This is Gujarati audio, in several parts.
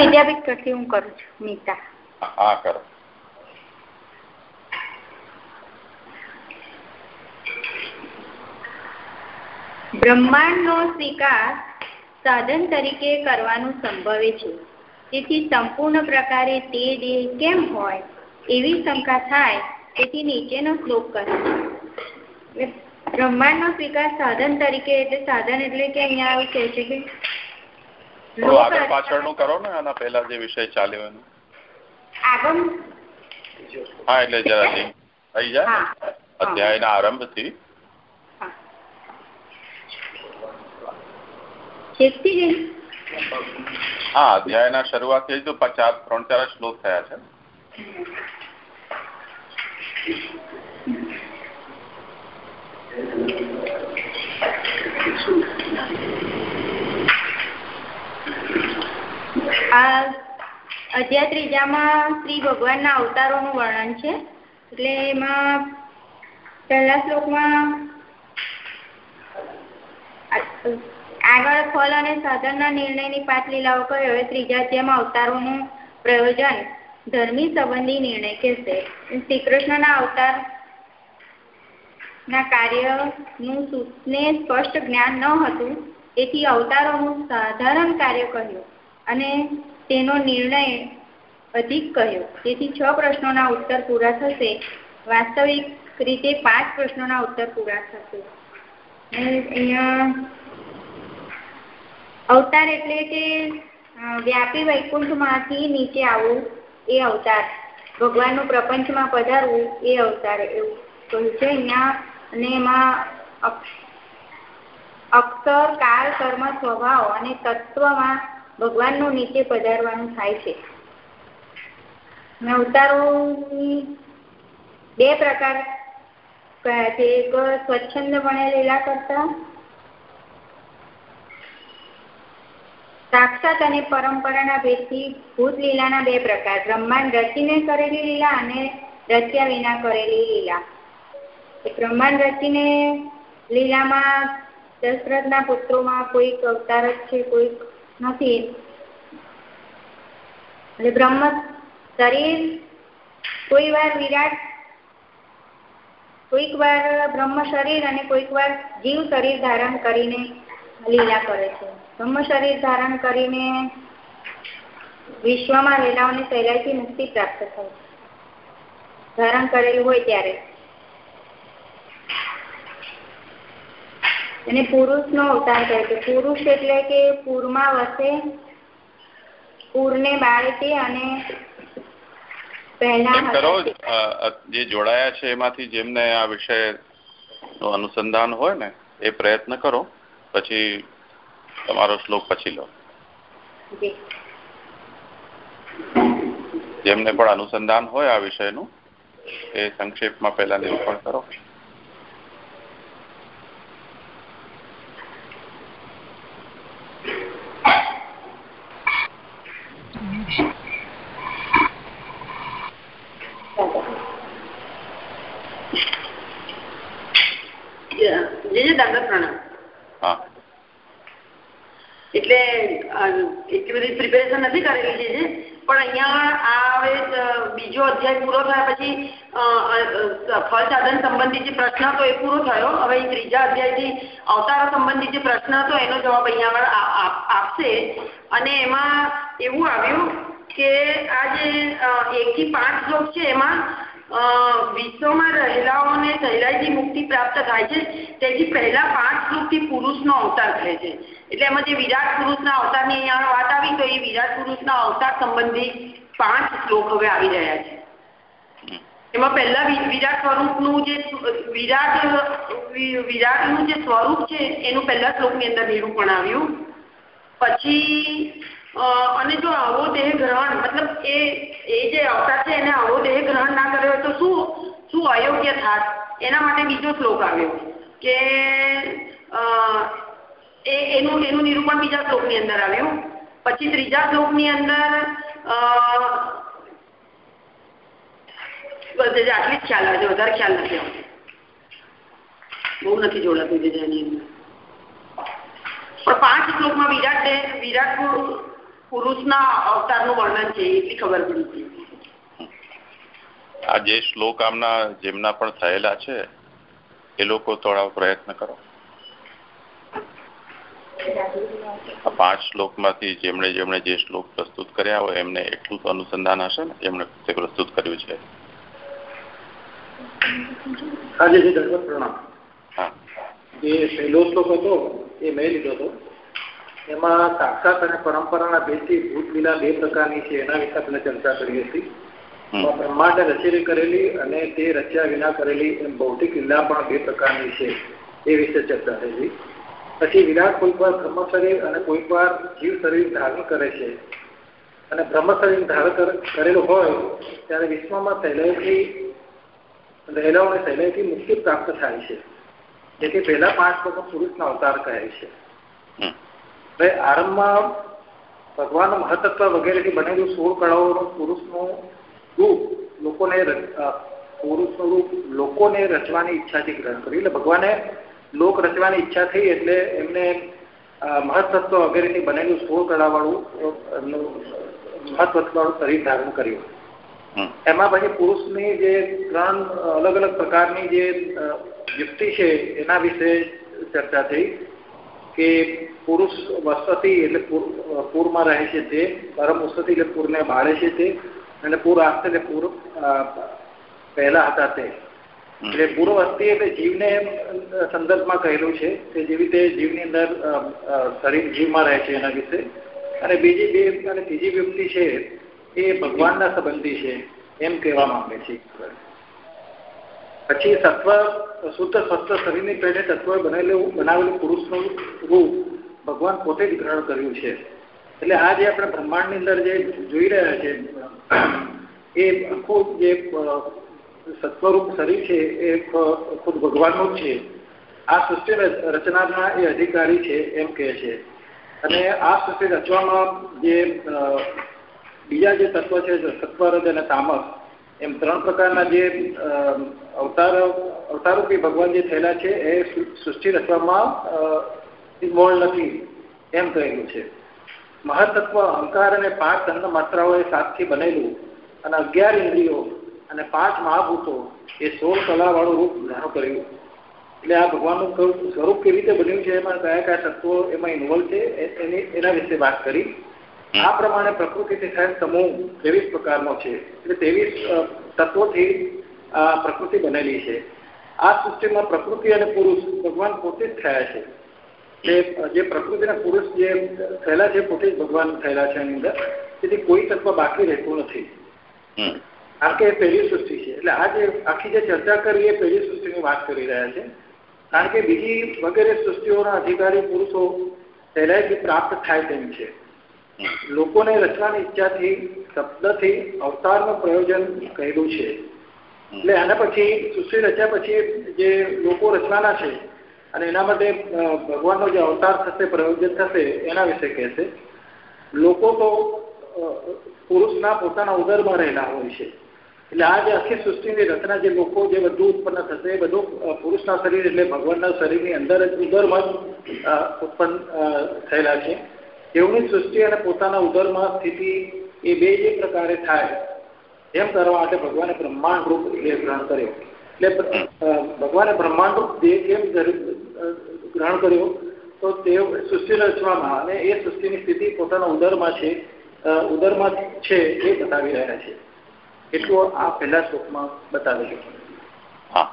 વિદ્યાપીઠ હું કરું છું નીતા. હા કરો. બ્રહ્માંડનો સ્વીકાર સાધન તરીકે કરવાનું સંભવે છે. તેથી સંપૂર્ણ પ્રકારે તે દેહ કેમ હોય એવી શંકા થાય તેથી નીચેનો શ્લોક કરે બ્રહ્માંડ બ્રહ્માંડનો સ્વીકાર સાધન તરીકે એટલે સાધન એટલે કે અહીંયા એવું કહે છે કે આગળ પાછળનું કરો ને આના પહેલા જે વિષય ચાલ્યો એનો. આગમ હા એટલે જરા થઈ જાય અધ્યાયના આરંભથી. હા. અધ્યાયના શરૂઆત થઈ તો પચાસ ત્રણ ચાર શ્લોક થયા છે. આગળ ફલ અને સાધનના નિર્ણયની પાંચ લીલાઓ કહી, હવે ત્રીજા અધ્યાયમાં અવતારોનું પ્રયોજન ધર્મી સંબંધી નિર્ણય કહેશે. શ્રી કૃષ્ણના અવતાર ના કાર્યનું સૂતને સ્પષ્ટ જ્ઞાન ન હતું, તેથી અવતારોનું સાધારણ કાર્ય કહ્યું. અને તેનો નિર્ણય અધિક કહ્યો તેથી છ પ્રશ્નોના ઉત્તર પૂરા થશે. વાસ્તવિક રીતે પાંચ પ્રશ્નોના ઉત્તર પૂરા થશે. અવતાર એટલે કે વ્યાપી વૈકુંઠમાંથી નીચે આવવું એ અવતાર. ભગવાનનું પ્રપંચમાં પધારવું એ અવતાર એવું કહ્યું છે અહીંયા. અને એમાં અક્ષર, કાળ, કર્મ, સ્વભાવ અને તત્વમાં ભગવાનનું નીચે પધારવાનું થાય છે. અવતારોની બે પ્રકાર કયા છે. એક સ્વચ્છંદપણે લીલા કરતા, સાક્ષાત અને પરંપરાના ભેદથી ભૂત લીલાના બે પ્રકાર, બ્રહ્માંડ રચીને કરેલી લીલા અને રચ્યા વિના કરેલી લીલા. બ્રહ્માંડ રચીને લીલામાં દશરથના પુત્રોમાં કોઈક અવતાર છે, કોઈક નથી. એટલે બ્રહ્મ શરીર કોઈ વાર વિરાટ કોઈક વાર બ્રહ્મ શરીર અને કોઈક વાર જીવ શરીર ધારણ કરીને લીલા કરે છે. બ્રહ્મ શરીર ધારણ કરીને વિશ્વમાં લીલાઓની સહેલાઈથી મુક્તિ પ્રાપ્ત થાય ધારણ કરેલું હોય ત્યારે. અને પુરુષનો અવતાર કહે છે. પુરુષ એટલે કે પૂરમાં વસે પૂરને બાળે અને કરો જે જોડાયા છે એમાંથી જેમને આ વિષયનું અનુસંધાન હોય ને એ પ્રયત્ન કરો. પછી તમારો શ્લોક પછી લો. જેમને પણ અનુસંધાન હોય આ વિષયનું એ સંક્ષેપમાં પહેલા નિરૂપણ કરો. બધી પ્રિપેરેશન નથી કરેલી છે. પણ અહીંયા આ હવે બીજો અધ્યાય પૂરો થયા પછી ફળ સાધન સંબંધિત જે પ્રશ્ન હતો એ પૂરો થયો. હવે ત્રીજા અધ્યાયથી અવતાર સંબંધિત જે પ્રશ્ન હતો એનો જવાબ અહીંયા આગળ આપશે. અને એમાં એવું આવ્યું કે આ જે એક થી પાંચ શ્લોક છે એમાં વિશ્વમાં રહેલાઓને સહેલાઈથી મુક્તિ પ્રાપ્ત થાય છે, તેથી પહેલા પાંચ શ્લોકથી પુરુષનો અવતાર થાય છે. એટલે એમાં જે વિરાટ પુરુષના અવતારની અહીંયા વાત આવી, તો એ વિરાટ પુરુષના અવતાર સંબંધી પાંચ શ્લોક હવે આવી રહ્યા છે. એમાં પહેલા વિરાટ સ્વરૂપનું જે વિરાટ વિરાટનું જે સ્વરૂપ છે, એનું પહેલા શ્લોકની અંદર નિરૂપણ આવ્યું. પછી અને જો આવો દેહ ગ્રહણ, મતલબ એ એ જે અવતાર છે એને આવો દેહ ગ્રહણ ના કર્યો તો શું શું અયોગ્ય થાત? એના માટે બીજો શ્લોક આવ્યો કે એ, એનું એનું નિરૂપણ બીજા શ્લોકની અંદર આવ્યું. પછી ત્રીજા શ્લોકની અંદર આટલી જ ખ્યાલ આવે છે વધારે ખ્યાલ નથી આવતો. બહુ નથી જોડાતું બીજાની અંદર. પણ પાંચ શ્લોકમાં વિરાટ વિરાટ પુરુષના અવતારનું વર્ણન છે એટલી ખબર પડી છે આ જે શ્લોક આમના જેમના પણ થયેલા છે એ લોકો થોડા પ્રયત્ન કરો. આ પાંચ શ્લોકમાંથી જેમણે જેમણે જે શ્લોક પ્રસ્તુત કર્યા હોય એમને એટલું તો અનુસંધાન હશે ને જેમણે તે પ્રસ્તુત કર્યું છે? હા. જે પહેલો શ્લોક હતો એ મેં લીધો હતો. એમાં સાક્ષાત અને પરંપરાના ભેદથી ભૂત લીલા બે પ્રકારની છે એના વિશે આપણે ચર્ચા કરી હતી. બ્રહ્માંડ રચેલી કરેલી અને તે રચ્યા વિના કરેલી એમ ભૌતિક લીલા પણ બે પ્રકારની છે એ વિશે ચર્ચા થઈ પછી વિરાટ કોઈકવાર બ્રહ્મ શરીર અને કોઈકવાર જીવ શરીર ધારણ કરે છે. અને બ્રહ્મ શરીર ધારણ કર- કરેલું હોય ત્યારે વિશ્વમાં સહેલાઈથી રહેલાઓને સહેલાઈથી મુક્તિ પ્રાપ્ત થાય છે. જેથી પહેલા પાંચ લોકો પુરુષના અવતાર કહે છે. હવે આરંભમાં ભગવાન મહતત્વ વગેરેથી બનેલું સોળ કળાઓનું પુરુષનું રૂપ લોકોને પુરુષનું રૂપ લોકોને રચવાની ઈચ્છાથી ગ્રહણ કર્યું. એટલે ભગવાને લોક રચવાની ઈચ્છા થઈ એટલે એમને મહત્તત્વ મહતત્વ વગેરેથી બનેલું સોળ કળાવાળું એમનું મહત્વવાળું શરીર ધારણ કર્યું. એમાં પછી પુરુષની જે ત્રણ અલગ અલગ પ્રકારની જે યુક્તિ છે એના વિશે ચર્ચા થઈ. કે પુરુષ વસતી એટલે પૂર પૂરમાં રહે છે તે પરમ વસતી એટલે પૂરને બાળે છે તે અને પૂર આસ્તે એટલે પૂર પહેલા હતા તે. એટલે પૂર્વ વસ્તી એટલે જીવને સંદર્ભમાં કહેલું છે કે જેવી રીતે જીવની અંદર શરીર જીવમાં રહે છે એના વિશે. અને બીજી બે અને ત્રીજી વ્યક્તિ છે એ ભગવાનના સંબંધી છે એમ કહેવા માંગે છે. પછી સત્વ, શુદ્ધ સ્વસ્થ શરીરની પેઢે તત્વ બનેલું બનાવેલું પુરુષનું રૂપ ભગવાન પોતે જ ગ્રહણ કર્યું છે. એટલે આ જે આપણે બ્રહ્માંડની અંદર જે જોઈ રહ્યા છે, એ આખું જે સત્વરૂપ શરીર છે, એ ખુદ ભગવાનનું જ છે. આ સૃષ્ટિ રચ- રચનાના એ અધિકારી છે એમ કહે છે. અને આ સૃષ્ટિ રચવામાં જે બીજા જે તત્વ છે સત્વરજ અને તામસ એમ ત્રણ પ્રકારના જે અવતાર, અવતારૂપી ભગવાન જે થયેલા છે, એ સૃષ્ટિ રચવામાં મોળ નથી એમ કહેલું છે. મહત્તત્વ અહંકાર અને પાંચ અન્ન માત્રાઓએ સાતથી બનેલું અને અગિયાર ઇન્દ્રિયો અને પાંચ મહાભૂતો એ સોળ કલાવાળું રૂપ ધારણ કર્યું. એટલે આ ભગવાનનું સ્વરૂપ કેવી રીતે બન્યું છે, એમાં કયા કયા તત્વો એમાં ઇન્વોલ્વ છે એની, એના વિશે વાત કરી. આ પ્રમાણે પ્રકૃતિથી થયેલ સમૂહ ત્રેવીસ પ્રકારનો છે. એટલે ત્રેવીસ તત્વોથી આ પ્રકૃતિ બનેલી છે. આ સૃષ્ટિમાં પ્રકૃતિ અને પુરુષ ભગવાન પોતે જ થયા છે. એટલે જે પ્રકૃતિ અને પુરુષ જે થયેલા છે પોતે જ ભગવાન થયેલા છે એની અંદર. તેથી કોઈ તત્વ બાકી રહેતું નથી. કારણ કે એ પહેલી સૃષ્ટિ છે. એટલે આ જે આખી જે ચર્ચા કરી એ પહેલી સૃષ્ટિની વાત કરી રહ્યા છે. કારણ કે બીજી વગેરે સૃષ્ટિઓના અધિકારી પુરુષો પહેલાથી પ્રાપ્ત થાય તેમ છે. લોકોને રચવાની ઈચ્છાથી, શબ્દથી, અવતારનું પ્રયોજન કહેલું છે. એટલે આના પછી સુશ્રી રચ્યા પછી જે લોકો રચવાના છે, અને એના માટે ભગવાનનો જે અવતાર થશે, પ્રયોજન થશે, એના વિશે કહેશે. લોકો તો પુરુષના પોતાના ઉદરમાં રહેલા હોય છે. એટલે આ જે આખી સૃષ્ટિની રચના જે લોકો જે બધું ઉત્પન્ન થશે, એ બધું પુરુષના શરીર એટલે ભગવાનના શરીરની અંદર જ ઉદરમાં ઉત્પન્ન થયેલા છે. તેઓની સૃષ્ટિ અને પોતાના ઉદરમાં સ્થિતિ એ બે જે પ્રકારે થાય. એમ કરવા માટે ભગવાને બ્રહ્માંડ રૂપ દેહ ગ્રહણ કર્યો. એટલે ભગવાને બ્રહ્માંડ રૂપ દેહ કેમ ગ્રહણ કર્યો? તો તે સૃષ્ટિ રચવામાં અને એ સૃષ્ટિની સ્થિતિ પોતાના ઉદરમાં છે ઉદરમાં છે એ બતાવી રહ્યા છે. એટલું આ પહેલા શ્લોકમાં બતાવેલું હા.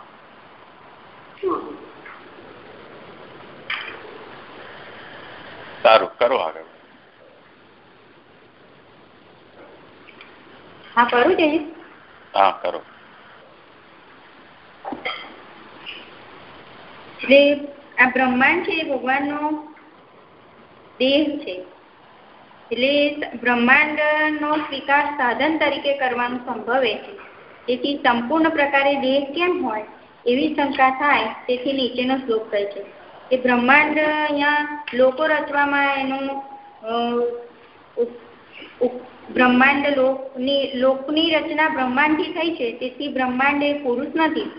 સારું કરો આગળ હા કરું છે હા કરો. એટલે આ બ્રહ્માંડ છે એ ભગવાનનો દેહ છે. એટલે બ્રહ્માંડનો સ્વીકાર સાધન તરીકે કરવાનું સંભવે છે. તેથી સંપૂર્ણ પ્રકારે દેહ કેમ હોય? એવી શંકા થાય તેથી નીચેનો શ્લોક કહે છે. કે બ્રહ્માંડ અહીંયા લોકો રચવામાં એનું બ્રહ્માંડ લોકની લોકની રચના બ્રહ્માંડથી થઈ છે. તેથી બ્રહ્માંડ એ પુરુષ નથી,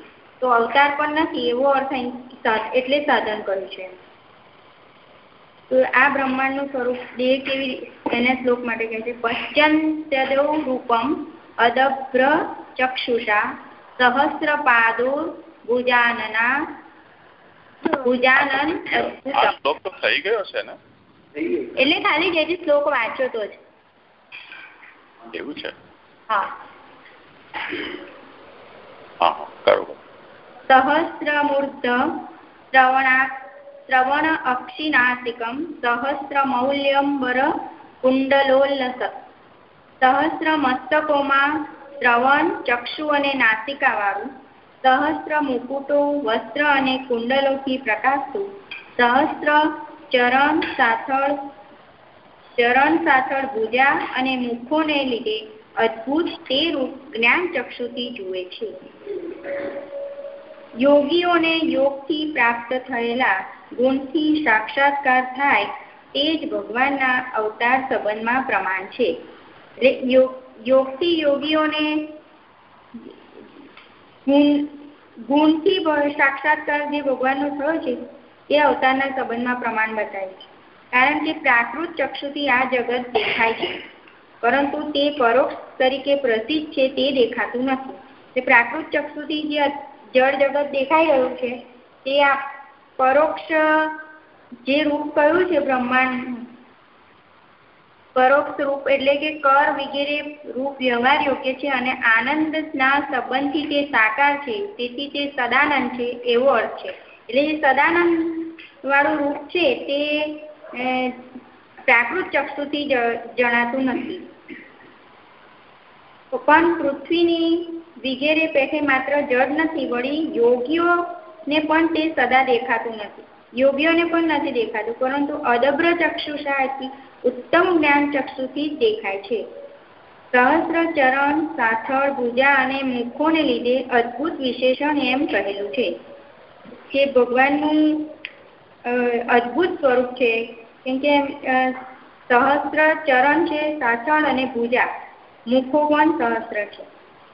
તો અવતાર પણ નથી, એવો અર્થ એટલે સાધન કર્યું છે. તો આ બ્રહ્માંડનું સ્વરૂપ દેહ કેવી એને શ્લોક માટે કહે છે. પશ્ચંત્યદો રૂપમ અદભ્ર ચક્ષુષા સહસ્ર પાદો ભુજાનના ભુજાનન આ શ્લોક તો થઈ ગયો છે ને? એટલે ખાલી જે શ્લોક વાંચ્યો તો જ. એવું છે? હા. હા હા કરો સહસ્રમૂર્ધ શ્રવણા શ્રવણ અક્ષિનાસિકમ સહસ્રમૌલ્યંબર કુંડલોલ્લસ સહસ્ર મસ્તકોમાં શ્રવણ ચક્ષુ અને નાસિકા વાળું સહસ્ર મુકુટો, વસ્ત્ર અને કુંડલોથી પ્રકાશતું. સહસ્ત્ર, ચરણ, સાથળ ચરણ, સાથળ ભુજા અને મુખોને લીધે અદ્ભુત તે રૂપ જ્ઞાન ચક્ષુથી જુએ છે. યોગીઓને યોગથી પ્રાપ્ત થયેલા ગુણથી સાક્ષાત્કાર થાય તે જ ભગવાનના અવતાર સંબંધમાં પ્રમાણ છે. યોગ, યોગથી યોગીઓને ગુણથી સાક્ષાત્કાર જે ભગવાનનો થયો છે, એ અવતારના સંબંધમાં પ્રમાણ બતાવે છે. કારણ કે પ્રાકૃત ચક્ષુથી આ જગત દેખાય છે. પરંતુ તે પરોક્ષ તરીકે પ્રસિદ્ધ છે તે દેખાતું નથી. તે પ્રાકૃત ચક્ષુથી જે જળ જગત દેખાઈ રહ્યું છે, તે આ પરોક્ષ જે રૂપ કયું છે બ્રહ્માંડ પરોક્ષ રૂપ એટલે કે કર વગેરે રૂપ વ્યવહાર યોગ્ય છે અને આનંદના સંબંધથી તે સાકાર છે, તેથી તે સદાનંદ છે એવો અર્થ છે. એટલે જે સદાનંદ વાળું રૂપ છે તે પ્રાકૃત ચક્ષુથી જણાતું નથી. પણ પૃથ્વીની વિગેરે પેઠે માત્ર જડ નથી, વળી યોગીઓને પણ તે સદા દેખાતું નથી. યોગીઓને પણ નથી દેખાતું, પરંતુ અદભ્ર ચક્ષુષા ઉત્તમ જ્ઞાન ચક્ષુથી જ દેખાય છે. સહસ્ત્ર ચરણ સાથળ, ભુજા અને મુખોને લીધે અદ્ભુત વિશેષણ એમ કહેલું છે. કે ભગવાનનું અદ્ભુત સ્વરૂપ છે. કેમ કે સહસ્ર ચરણ છે, સાથળ અને ભુજા. મુખો પણ સહસ્ત્ર છે.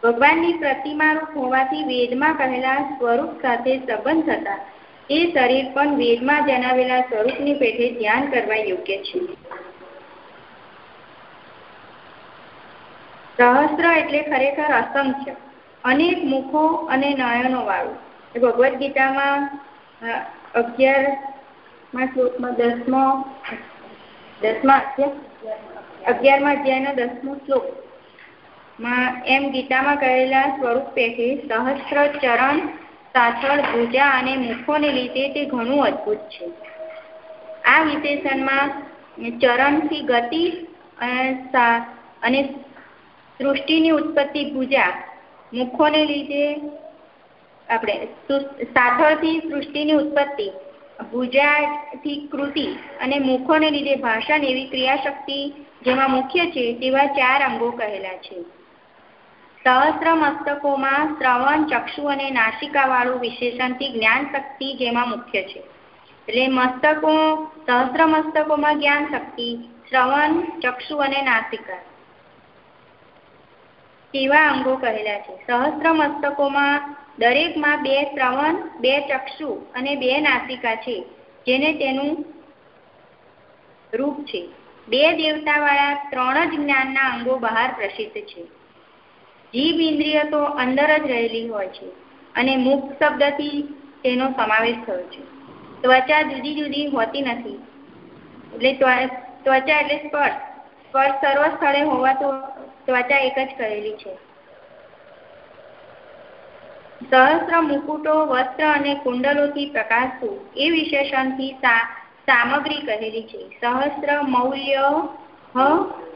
ભગવાનની પ્રતિમારૂપ હોવાથી વેદમાં કહેલા સ્વરૂપ સાથે સંબંધ થતા એ શરીર પણ વેદમાં જણાવેલા સ્વરૂપની પેઠે ધ્યાન કરવા યોગ્ય છે. સહસ્ત્ર એટલે ખરેખર અસંખ્ય, અનેક મુખો અને નયનો વાળું. ભગવદ્ ગીતામાં અગિયારમાં શ્લોકમાં દસમો, દસમા અગિયારમાં અધ્યાયનો દસમો શ્લોક. માં એમ ગીતામાં કહેલા સ્વરૂપ પૈકી સહસ્ત્ર ચરણ, સાથળ, ભૂજા અને મુખોને લીધે તે ઘણું અદ્ભુત છે. આ વિશેષણમાં ચરણથી ગતિ અને સૃષ્ટિની ઉત્પત્તિ મુખો મુખોને લીધે આપણે સાથળથી સૃષ્ટિની ઉત્પત્તિ, ભુજાથી કૃતિ અને મુખોને લીધે ભાષણ એવી ક્રિયાશક્તિ જેમાં મુખ્ય છે તેવા ચાર અંગો કહેલા છે. સહસ્ત્ર મસ્તકોમાં શ્રવણ, ચક્ષુ અને નાસિકા વાળું વિશેષણથી જ્ઞાન શક્તિ જેમાં મુખ્ય છે. એટલે મસ્તકો, સહસ્ત્ર મસ્તકોમાં જ્ઞાન શક્તિ શ્રવણ, ચક્ષુ અને નાસિકા. તેવા અંગો કહેલા છે? સહસ્ત્ર મસ્તકોમાં દરેકમાં બે શ્રવણ, બે ચક્ષુ અને બે નાસિકા છે, જેને તેનું રૂપ છે. બે દેવતાવાળા ત્રણ જ જ્ઞાનના અંગો બહાર પ્રસિદ્ધ છે. જીભ ઇન્દ્રિય તો અંદર જ રહેલી હોય છે અને મુખ શબ્દથી તેનો સમાવેશ થયો છે. ત્વચા જુદી જુદી હોતી નથી. એટલે ત્વચા એટલે સ્પર્શ. સ્પર્શ સર્વ સ્થળે હોવા તો ત્વચા એક જ કરેલી છે. સહસ્ત્ર મુકુટો, વસ્ત્ર અને કુંડલોથી પ્રકાશતું એ વિશેષણથી સામગ્રી કહેલી છે. સહસ્ત્ર મૌલ્ય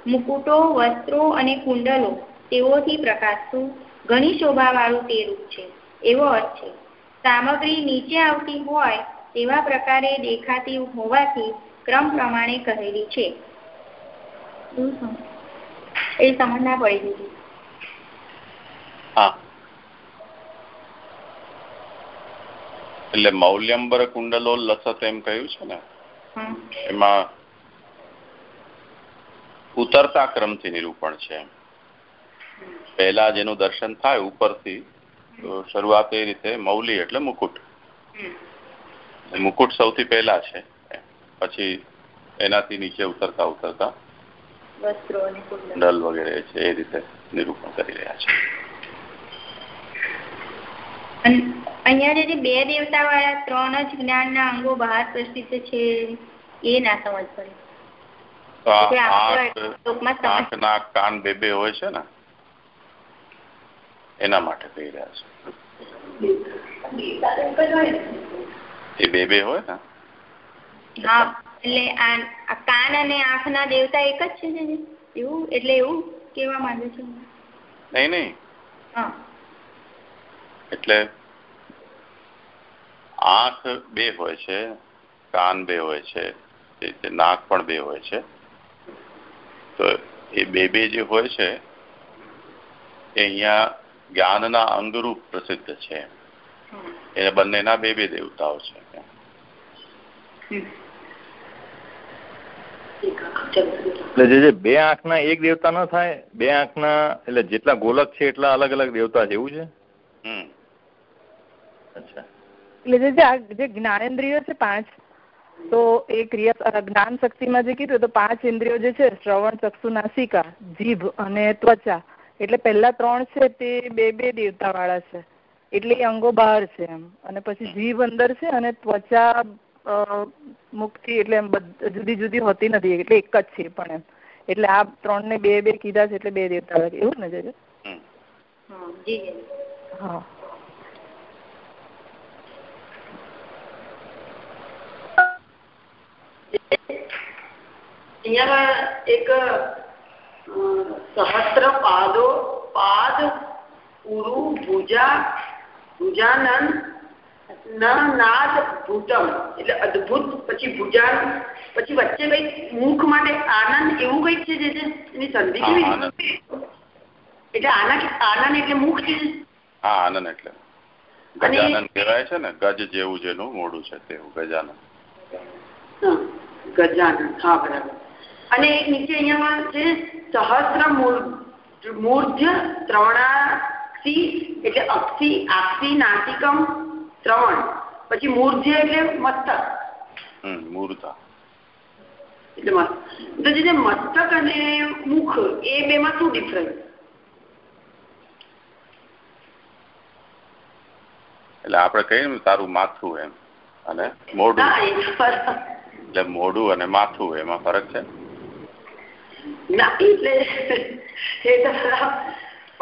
મુકુટો, વસ્ત્રો અને કુંડલો તેઓથી પ્રકાશતું ઘણી શોભાવાળું તે રૂપ છે. એવો અર્થ છે. સામગ્રી નીચે આવતી હોય તેવા પ્રકારે દેખાતી હોવાથી ક્રમ પ્રમાણે કહેલી છે. એ સમજ ના પડી દીધી હા. એટલે મૌલ્યંબર કુંડલો લસત એમ કહ્યું છે ને? એમાં ઉતરતા ક્રમથી નિરૂપણ છે પહેલા જેનું દર્શન થાય ઉપરથી શરૂઆત એ રીતે મૌલી એટલે મુકુટ. મુકુટ સૌથી પહેલા છે. પછી એનાથી નીચે ઉતરતા ઉતરતા. વસ્ત્રો વગેરે છે એ રીતે નિરૂપણ કરી રહ્યા છે. અહીંયા જે બે દેવતા વાળા ત્રણ જ જ્ઞાનના અંગો બહાર પ્રસિદ્ધ છે એ ના સમજ પડે. કાન બે બે હોય છે ને એના માટે કહી રહ્યા છે. એ બે બે હોય ને? હા. એટલે આ કાન અને આંખના દેવતા એક જ છે એવું? એટલે એવું કેવા માંગે છે નહીં નહીં. એટલે આંખ બે હોય છે કાન બે હોય છે નાક પણ બે હોય છે. તો એ બે બે જે હોય છે એ અહીંયા જ્ઞાનના અંગરૂપ પ્રસિદ્ધ છે. એ બંનેના બે બે દેવતાઓ છે. એટલે જે બે આંખના એક દેવતા ન થાય બે આંખના એટલે જેટલા ગોલક છે એટલા અલગ અલગ દેવતા છે એવું છે? અચ્છા. એટલે જે જે જ્ઞાનેન્દ્રિયો છે પાંચ તો એ ક્રિયા જ્ઞાન શક્તિમાં જે કીધું તો પાંચ ઇન્દ્રિયો જે છે શ્રવણ ચક્ષુ નાસિકા જીભ અને ત્વચા એટલે પહેલા ત્રણ છે તે બે બે દેવતા વાળા છે. એટલે એ અંગો બહાર છે એમ. અને પછી જીભ અંદર છે અને ત્વચા મુક્તિ એટલે એમ જુદી જુદી હોતી નથી એટલે એક જ છે પણ એમ. એટલે આ ત્રણ ને બે બે કીધા છે એટલે બે દેવતા એવું ને છે હા અહીંયા એક સહસ્ત્ર પાદો પાદ ઉરુ ભુજા ભુજાનંદ નાદ ભૂતમ. એટલે અદભુત પછી ભુજાન પછી વચ્ચે કઈ મુખ માટે આનંદ એવું કંઈક છે જે એની સંધિ કેવી એટલે આના આનંદ એટલે મુખ છે? હા આનંદ એટલે. ગજાનન કહેવાય છે ને ગજ જેવું જેનું મોડું છે તેવું ગજાનંદ ગજાનંદ હા બરાબર. અને એક નીચે અહીંયા છે સહસ્ત્ર મૂર્ધ્ય ત્રવણાક્ષી એટલે અક્ષી આક્ષી નાસિકમ ત્રવણ પછી મૂર્ધ્ય એટલે મસ્તક. મૂર્ધા. એટલે તો જે મસ્તક અને મુખ એ બે માં શું ડિફરન્સ એટલે આપડે કહીએ તારું માથું એમ. અને મોઢું. એટલે મોઢું અને માથું એમાં ફરક છે? ના એટલે એ તો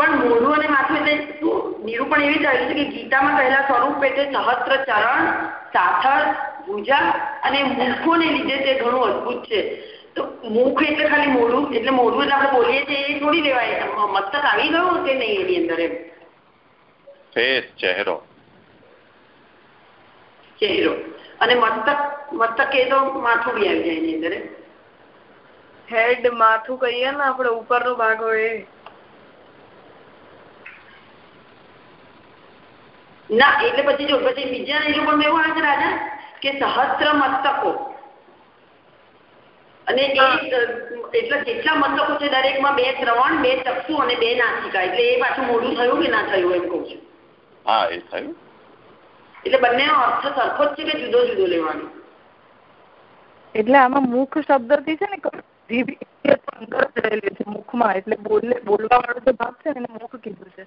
પણ મોઢું અને માથું એટલે શું નિરૂપણ એવી થયું છે કે ગીતામાં કહેલા સ્વરૂપ એટલે સહસ્ત્ર ચરણ સાથળ ભુજા અને મુખોને લીધે તે ઘણું અદભુત છે. તો મુખ એટલે ખાલી મોઢું? એટલે મોઢું એટલે આપણે બોલીએ છીએ એ થોડી લેવાય. મસ્તક આવી ગયું કે નહીં એની અંદર એમ? ફેસ ચહેરો. ચહેરો. અને મસ્તક મસ્તક એ તો માથું બી આવી જાય એની અંદર હેડ માથું કહીએ ને આપણે ઉપરનો ભાગ હોય ના એટલે પછી જો પછી બીજા એ પણ એવું આવે છે રાજા કે સહસ્ત્ર મસ્તકો. અને એ એટલા જેટલા મસ્તકો છે દરેકમાં બે શ્રવણ બે ચક્ષુ અને બે નાસિકા. એટલે એ પાછું મોડું થયું કે ના થયું એમ કઉ છું? હા એ થયું. એટલે બંને અર્થ સરખો જ છે કે જુદો જુદો લેવાનો? એટલે આમાં મુખ શબ્દથી છે ને જીભ અંદર જ રહેલી છે મુખમાં. એટલે બોલે બોલવા વાળો જે ભાગ છે ને એને મુખ કીધું છે.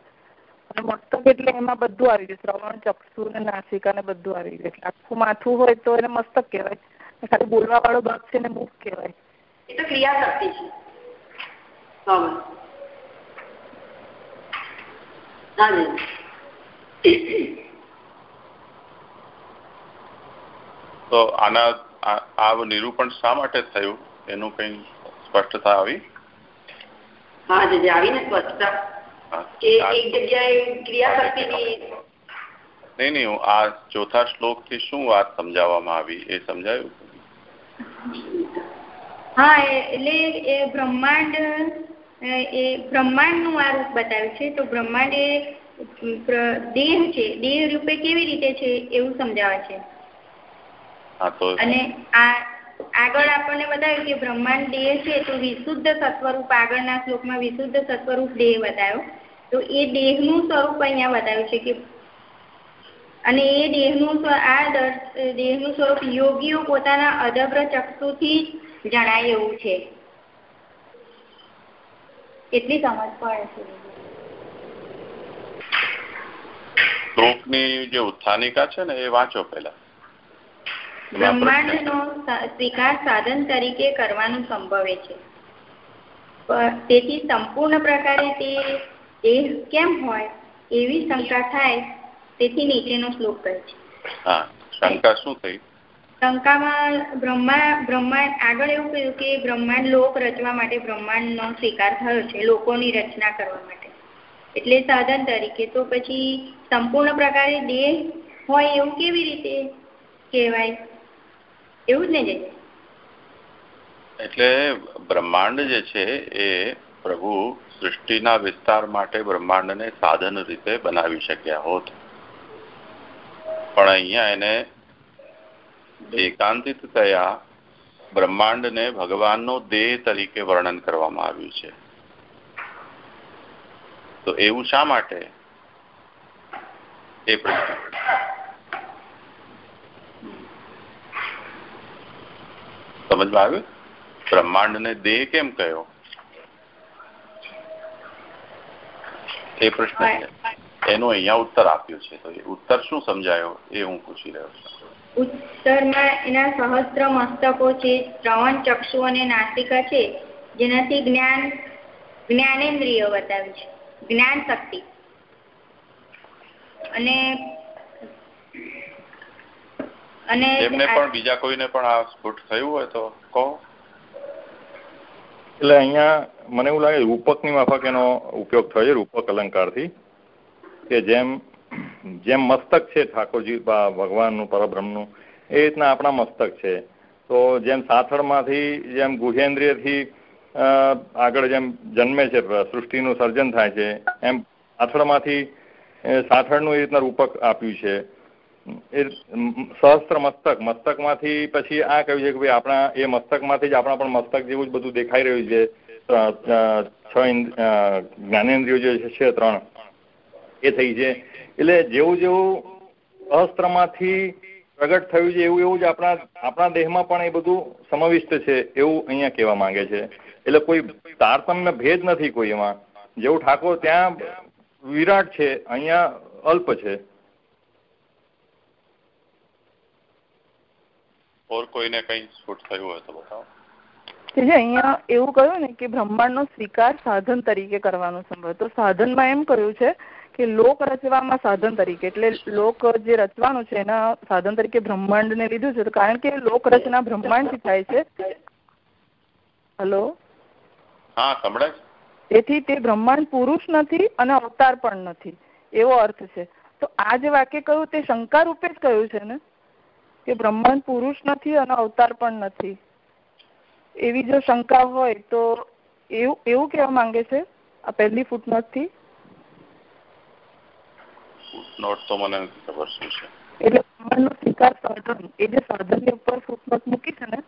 અને મસ્તક એટલે એમાં બધું આવી ગયું. શ્રવણ ચક્ષુ ને નાસિકા ને બધું આવી ગયું. એટલે આખું માથું હોય તો એને મસ્તક કહેવાય. ખાલી બોલવા વાળો ભાગ છે ને મુખ કહેવાય. એ તો ક્રિયાશક્તિ છે. તો આના આ નિરૂપણ શા માટે થયું? એનું કઈ સ્પષ્ટતા આવી? હા જી આવી ને સ્પષ્ટતા નહીં નહીં આ ચોથા શ્લોકથી શું વાત સમજાવવામાં આવી એ સમજાયું? હા એટલે એ બ્રહ્માંડ એ બ્રહ્માંડનું આ રૂપ બતાવ્યું છે. તો બ્રહ્માંડ એ દેહ છે. દેહ રૂપે કેવી રીતે છે એવું સમજાવે છે. અને આ આગળ આપણને બતાવ્યું કે બ્રહ્માંડ દેહ છે તો વિશુદ્ધ સત્વરૂપ આગળના શ્લોકમાં વિશુદ્ધ સત્વરૂપ દેહ બતાવ્યો. તો એ દેહનું સ્વરૂપ અહીંયા બતાવ્યું છે કે અને એ દેહનું આ દેહનું સ્વરૂપ યોગીઓ પોતાના અદભ્ર ચક્ષુથી જણાય એવું છે. એટલી સમજ પડે છે જે ઉત્થાનિકા છે ને એ વાંચો પેલા બ્રહ્માંડનો સ્વીકાર સાધન તરીકે કરવાનું સંભવે છે. તેથી સંપૂર્ણ પ્રકારે તે દેહ કેમ હોય એવી શંકા થાય તેથી નીચેનો શ્લોક કહે છે. હા શંકા શું થઈ? શંકામાં બ્રહ્મા બ્રહ્માંડ આગળ એવું કહ્યું કે બ્રહ્માંડ લોક રચવા માટે બ્રહ્માંડનો સ્વીકાર થયો છે લોકોની રચના કરવા માટે. એટલે સાધન તરીકે તો પછી સંપૂર્ણ પ્રકારે દેહ હોય એવું કેવી રીતે કહેવાય? એવું જ ને જય? એટલે બ્રહ્માંડ જે છે એ પ્રભુ સૃષ્ટિના વિસ્તાર માટે બ્રહ્માંડને સાધન રીતે બનાવી શક્યા હોત. પણ અહીંયા એને એકાંતિત થયા બ્રહ્માંડને ભગવાનનો દેહ તરીકે વર્ણન કરવામાં આવ્યું છે. તો એવું શા માટે? એ પ્રશ્ન. સમજમાં આવ્યું? બ્રહ્માંડને દેહ કેમ કહ્યો? એ પ્રશ્ન એનો અહીંયા ઉત્તર આપ્યો છે તો એ ઉત્તર શું સમજાયો એ હું પૂછી રહ્યો છું. ઉત્તરમાં એના સહસ્ત્ર મસ્તકો છે શ્રવણ ચક્ષુ અને નાસિકા છે જેનાથી જ્ઞાન જ્ઞાનેન્દ્રિય બતાવ્યું છે. જ્ઞાન શક્તિ. અને અને એમને પણ બીજા કોઈને પણ આ સ્ફુટ થયું હોય તો કહો. એટલે અહીંયા મને એવું લાગે રૂપકની માફક એનો ઉપયોગ થયો છે, રૂપક અલંકારથી. કે જેમ જેમ મસ્તક છે ઠાકોરજી ભગવાનનું, પરબ્રહ્મનું, એ રીતના આપણા મસ્તક છે. તો જેમ સાથળમાંથી, જેમ ગુહેન્દ્રિયથી આગળ જેમ જન્મે છે સૃષ્ટિનું સર્જન થાય છે, એમ સાથળમાંથી સાથળનું એ રીતના રૂપક આપ્યું છે. એ, સહસ્ત્ર મસ્તક, મસ્તકમાંથી પછી આ કહ્યું છે કે ભાઈ આપણા, એ મસ્તકમાંથી જ આપણા પણ મસ્તક જેવું જ બધું દેખાઈ રહ્યું છે. છ જ્ઞાનેન્દ્રિયો જે છે ત્રણ, એ થઈ છે. એટલે જેવું જેવું અસ્ત્રમાંથી પ્રગટ થયું છે, એવું એવું જ આપણા આપણા દેહમાં પણ એ બધું સમાવિષ્ટ છે, એવું અહીંયા કહેવા માંગે છે. એટલે કોઈ તારતમ્ય ભેદ નથી કોઈ એમાં. જેવું ઠાકોર ત્યાં વિરાટ છે, અહીંયા અલ્પ છે. ઓર કોઈને કઈ છૂટ થયું હોય તો બતાવો. કે જે અહીંયા એવું કહ્યું ને કે બ્રહ્માંડનો સ્વીકાર સાધન તરીકે કરવાનો સંભવ. તો સાધનમાં એમ કહ્યું છે કે લોક રચવામાં સાધન તરીકે. એટલે લોક જે રચવાનું છે એના સાધન તરીકે બ્રહ્માંડને લીધું છે. કારણ કે લોક રચના બ્રહ્માંડથી થાય છે. હલો? હા સંભળાય તેથી તે બ્રહ્માંડ પુરુષ નથી અને અવતાર પણ નથી. એવો અર્થ છે. તો આ જે વાક્ય કહ્યું તે શંકા રૂપે જ કહ્યું છે ને? કે બ્રહ્માંડ પુરુષ નથી અને અવતાર પણ નથી. એવી જો શંકા હોય તો એવું એવું કહેવા માંગે છે આ પહેલી ફૂટનોટ તો મને ખબર શું છે. એટલે બ્રહ્માંડનો સ્વીકાર સાધન એ જે સાધન ઉપર ફૂટનોટ મૂકી છે ને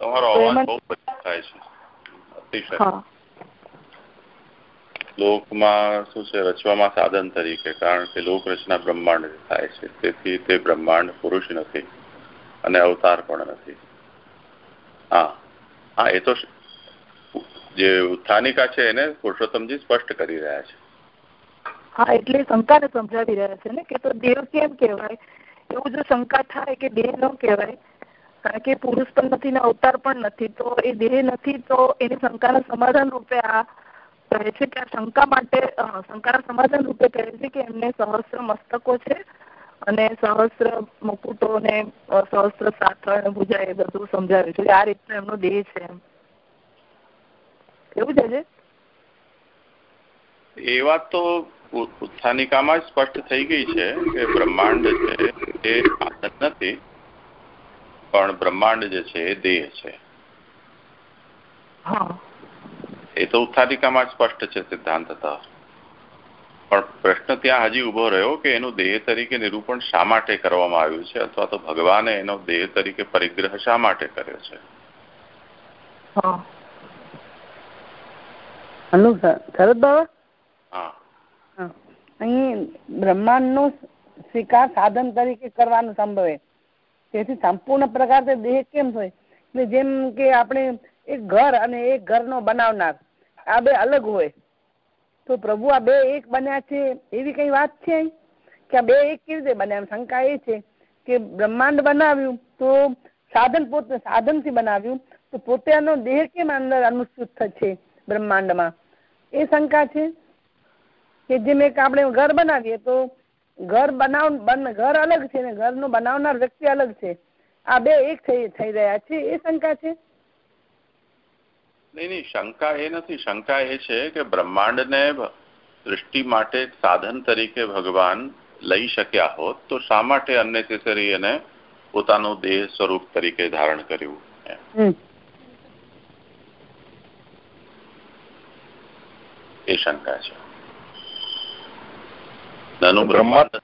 તમારો અવાજ બહુ થાય છે. અતિશય. લોકમાં શું છે રચવામાં સાધન તરીકે કારણ કે લોક રચના બ્રહ્માંડ થાય છે. તેથી તે બ્રહ્માંડ પુરુષ નથી અને અવતાર પણ નથી. હા. હા, એ તો જે ઉત્થાનિકા છે એને પુરુષોત્તમજી સ્પષ્ટ કરી રહ્યા છે. હા, એટલે શંકાને સમજાવી રહ્યા છે ને, કે તો દેવ કેમ કહેવાય? એવું જો શંકા થાય કે દેહ ન કહેવાય, કારણ કે પુરુષ પણ નથી ને અવતાર પણ નથી, તો એ દેહ નથી, તો એની શંકાના સમાધાન રૂપે આ કહે છે કે આ શંકા માટે શંકાના સમાધાન રૂપે કહે છે કે એમને સહસ્ત્ર મસ્તકો છે અને સહસ્ત્ર મુકુટો ને સહસ્ત્ર સાથળ ભૂજા એ બધું સમજાવ્યું છે. આ રીતનો એમનો દેહ છે એમ. એવું છે એ વાત તો ઉત્થાનિકામાં સ્પષ્ટ થઈ ગઈ છે કે બ્રહ્માંડ છે એ આનંદ નથી પણ બ્રહ્માંડ જે છે એ દેહ છે. એ તો ઉત્થાનિકામાં સ્પષ્ટ છે સિદ્ધાંત પણ પ્રશ્ન ત્યાં હજી ઊભો રહ્યો કે એનું દેહ તરીકે નિરૂપણ શા માટે કરવામાં આવ્યું છે અથવા તો ભગવાને એનો દેહ તરીકે પરિગ્રહ શા માટે કર્યો છે? અહીં બ્રહ્માંડ નો સ્વીકાર સાધન તરીકે કરવાનું સંભવે. તેથી સંપૂર્ણ પ્રકાર દેહ કેમ હોય? ને જેમ કે આપણે એક ઘર અને એક ઘરનો બનાવનાર. આ બે અલગ હોય. તો પ્રભુ આ બે એક બન્યા છે, એવી કઈ વાત છે કે આ બે એક કેવી રીતે બન્યા? શંકા એ છે કે બ્રહ્માંડ બનાવ્યું તો સાધન પોતે સાધનથી બનાવ્યું, તો પોતે આનો દેહ કેમ અંદર અનુસૂત છે બ્રહ્માંડમાં? એ શંકા છે કે જેમ એક આપણે ઘર બનાવીએ તો ઘર બનાવ ઘર અલગ છે ને ઘરનો બનાવનાર વ્યક્તિ અલગ છે. આ બે એક થઈ રહ્યા છે, એ શંકા છે? નહીં નહીં શંકા એ નથી. શંકા એ છે કે બ્રહ્માંડને સૃષ્ટિ માટે સાધન તરીકે ભગવાન લઈ શક્યા હોત તો શા માટે અનનેસેસરી એને પોતાનું દેહ સ્વરૂપ તરીકે ધારણ કર્યું? એ શંકા છે. નાનું બ્રહ્માંડ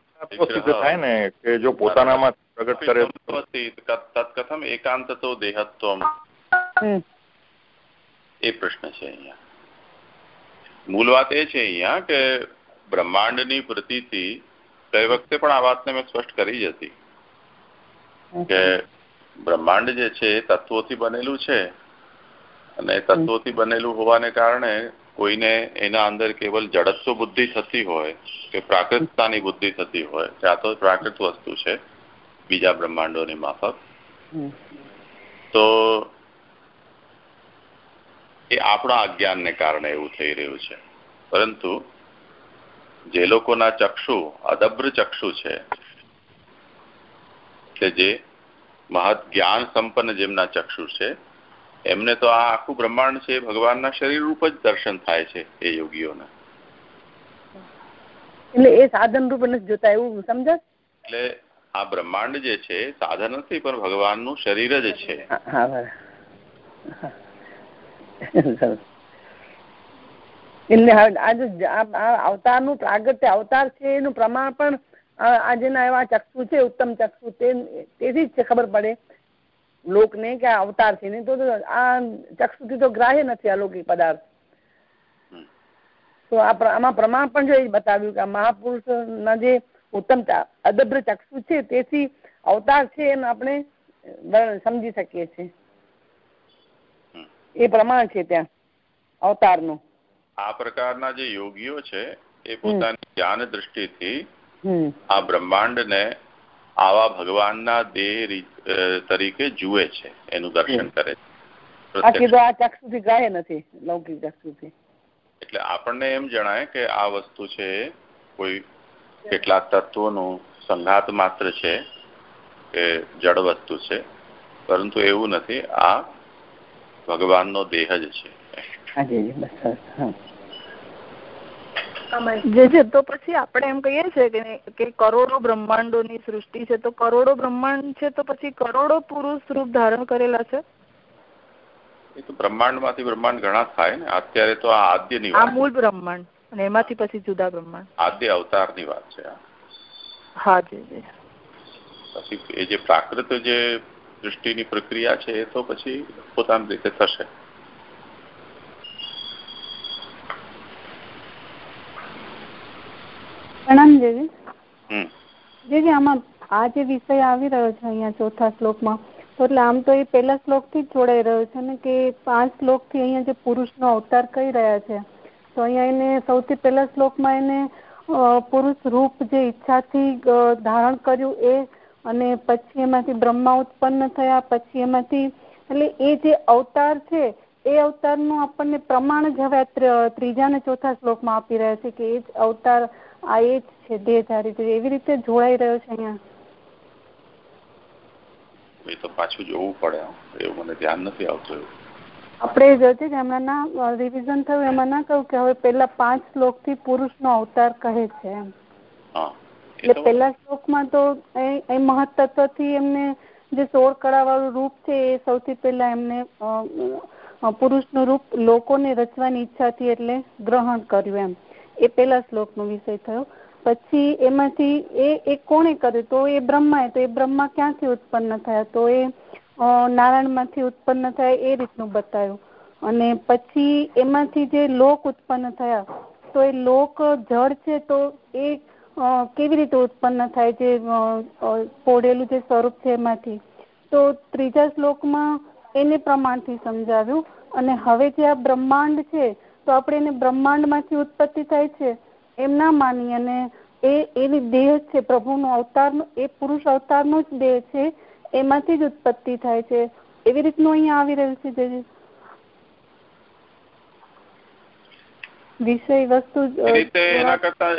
થાય ને કે જો પોતાનામાં પ્રગટ કરે તત્કથમ એકાંત તો દેહત્વ એ પ્રશ્ન છે અહીંયા. મૂળ વાત એ છે અહીંયા કે બ્રહ્માંડની પ્રતીતિ ગઈ વખતે પણ આ વાતને મેં સ્પષ્ટ કરી જ હતી. કે બ્રહ્માંડ જે છે એ તત્વોથી બનેલું છે અને તત્વોથી બનેલું હોવાને કારણે કોઈને એના અંદર કેવલ જડત્વ બુદ્ધિ થતી હોય કે પ્રાકૃતતાની બુદ્ધિ થતી હોય. કે આ તો પ્રાકૃત વસ્તુ છે બીજા બ્રહ્માંડોની માફક. તો એ આપણા અજ્ઞાનને કારણે એવું થઈ રહ્યું છે. પરંતુ જે લોકોના ચક્ષુ અદબ્ર ચક્ષુ છે કે જે મહત જ્ઞાન સંપન્ન જેમના ચક્ષુ છે એમને તો આ આખું બ્રહ્માંડ છે ભગવાનના શરીર રૂપ જ દર્શન થાય છે એ યોગીઓને. એટલે એ સાધન રૂપ નથી જોતા એવું સમજાય? એટલે આ બ્રહ્માંડ જે છે સાધન નથી પણ ભગવાનનું શરીર જ છે. એટલે આજે અવતારનું પ્રાગટ્ય, અવતાર છે એનું પ્રમાણ પણ આજેના એવા ચક્ષુ છે, ઉત્તમ ચક્ષુ તેથી જ ખબર પડે લોકને કે આ અવતાર છે. નહીં તો આ ચક્ષુથી તો ગ્રાહ્ય નથી અલૌકિક પદાર્થ. તો આમાં પ્રમાણ પણ જો બતાવ્યું કે મહાપુરુષ ના જે ઉત્તમ અદભ્ર ચક્ષુ છે, તેથી અવતાર છે એમ આપણે સમજી શકીએ છીએ. એ પ્રમાણ છે ત્યાં અવતારનું. આ પ્રકારના જે યોગીઓ છે એ પોતાની જ્ઞાન દ્રષ્ટિથી આ બ્રહ્માંડને આવા ભગવાનના દેહ તરીકે જુએ છે એનું દર્શન કરે છે. એટલે આપણને એમ જણાય કે આ વસ્તુ છે કોઈ કેટલાક તત્વોનું સંઘાત માત્ર છે કે જડ વસ્તુ છે. પરંતુ એવું નથી આ ભગવાનનો દેહ જ છે. જે છે તો પછી આપણે એમ કહીએ છીએ કે કરોડો બ્રહ્માંડોની સૃષ્ટિ છે તો કરોડો બ્રહ્માંડ છે તો પછી કરોડો પુરુષ રૂપ ધારણ કરેલા છે? એ તો બ્રહ્માંડમાંથી બ્રહ્માંડ ઘણા થાય ને અત્યારે તો આ આદ્યની આ મૂળ બ્રહ્માંડ અને એમાંથી પછી જુદા બ્રહ્માંડ. આદ્ય અવતારની વાત છે હા જી જી. પછી એ જે પ્રાકૃત જે સૃષ્ટિની પ્રક્રિયા છે એ તો પછી પોતાની રીતે થશે. પ્રણામ દેવી. દેવી આમાં આ જે વિષય આવી રહ્યો છે અહીંયા ચોથા શ્લોકમાં તો એટલે આમ તો એ પહેલા શ્લોકથી જ જોડાઈ રહ્યો છે ને કે પાંચ શ્લોકથી અહીંયા જે પુરુષનો અવતાર કહી રહ્યા છે તો અહીંયા એને સૌથી પહેલા શ્લોકમાં એને પુરુષ રૂપ જે ઈચ્છાથી ધારણ કર્યું એ અને પછી એમાંથી બ્રહ્મા ઉત્પન્ન થયા પછી એમાંથી એટલે એ જે અવતાર છે એ અવતારનું આપણને પ્રમાણ જ હવે ત્રીજા ને ચોથા શ્લોકમાં આપી રહ્યા છે કે એ જ અવતાર આ એ જ છે દેહધારી એવી રીતે જોડાઈ રહ્યો છે અહીંયા. એ તો પાછું જોવું પડે એવું મને ધ્યાન નથી આવતું આપણે જોઈતી કે હમણાં રિવિઝન થયું એમાં ના કહ્યું કે હવે પેલા પાંચ શ્લોકથી પુરુષ નો અવતાર કહે છે એમ. એટલે પહેલા શ્લોકમાં તો એ મહત્તત્વ એમને જે સોળ કળાવાળું રૂપ છે એ સૌથી પહેલા એમને પુરુષનું રૂપ લોકોને રચવાની ઈચ્છાથી એટલે ગ્રહણ કર્યું એમ. એ પહેલા શ્લોકનો વિષય થયો. પછી એમાંથી એ એ કોણે કર્યું? તો એ બ્રહ્માએ તો એ બ્રહ્મા ક્યાંથી ઉત્પન્ન થયા? તો એ નારાયણમાંથી ઉત્પન્ન થયા એ રીતનું બતાવ્યું અને પછી એમાંથી જે લોક ઉત્પન્ન થયા તો એ લોક જળ છે તો એ કેવી રીતે ઉત્પન્ન થાય જે પોડેલું જે સ્વરૂપ છે એમાંથી? તો ત્રીજા શ્લોકમાં એને પ્રમાણથી સમજાવ્યું. અને હવે જે આ બ્રહ્માંડ છે, તો આપણે એને બ્રહ્માંડમાંથી ઉત્પત્તિ થાય છે. એમ ના માની અને એ, એની દેહ છે, પ્રભુનો અવતારનો, એ પુરુષ અવતારનો જ દેહ છે, એમાંથી જ ઉત્પત્તિ થાય છે. એવી રીતનું અહીંયા આવી રહ્યું છે જે વિષય વસ્તુ એના કરતા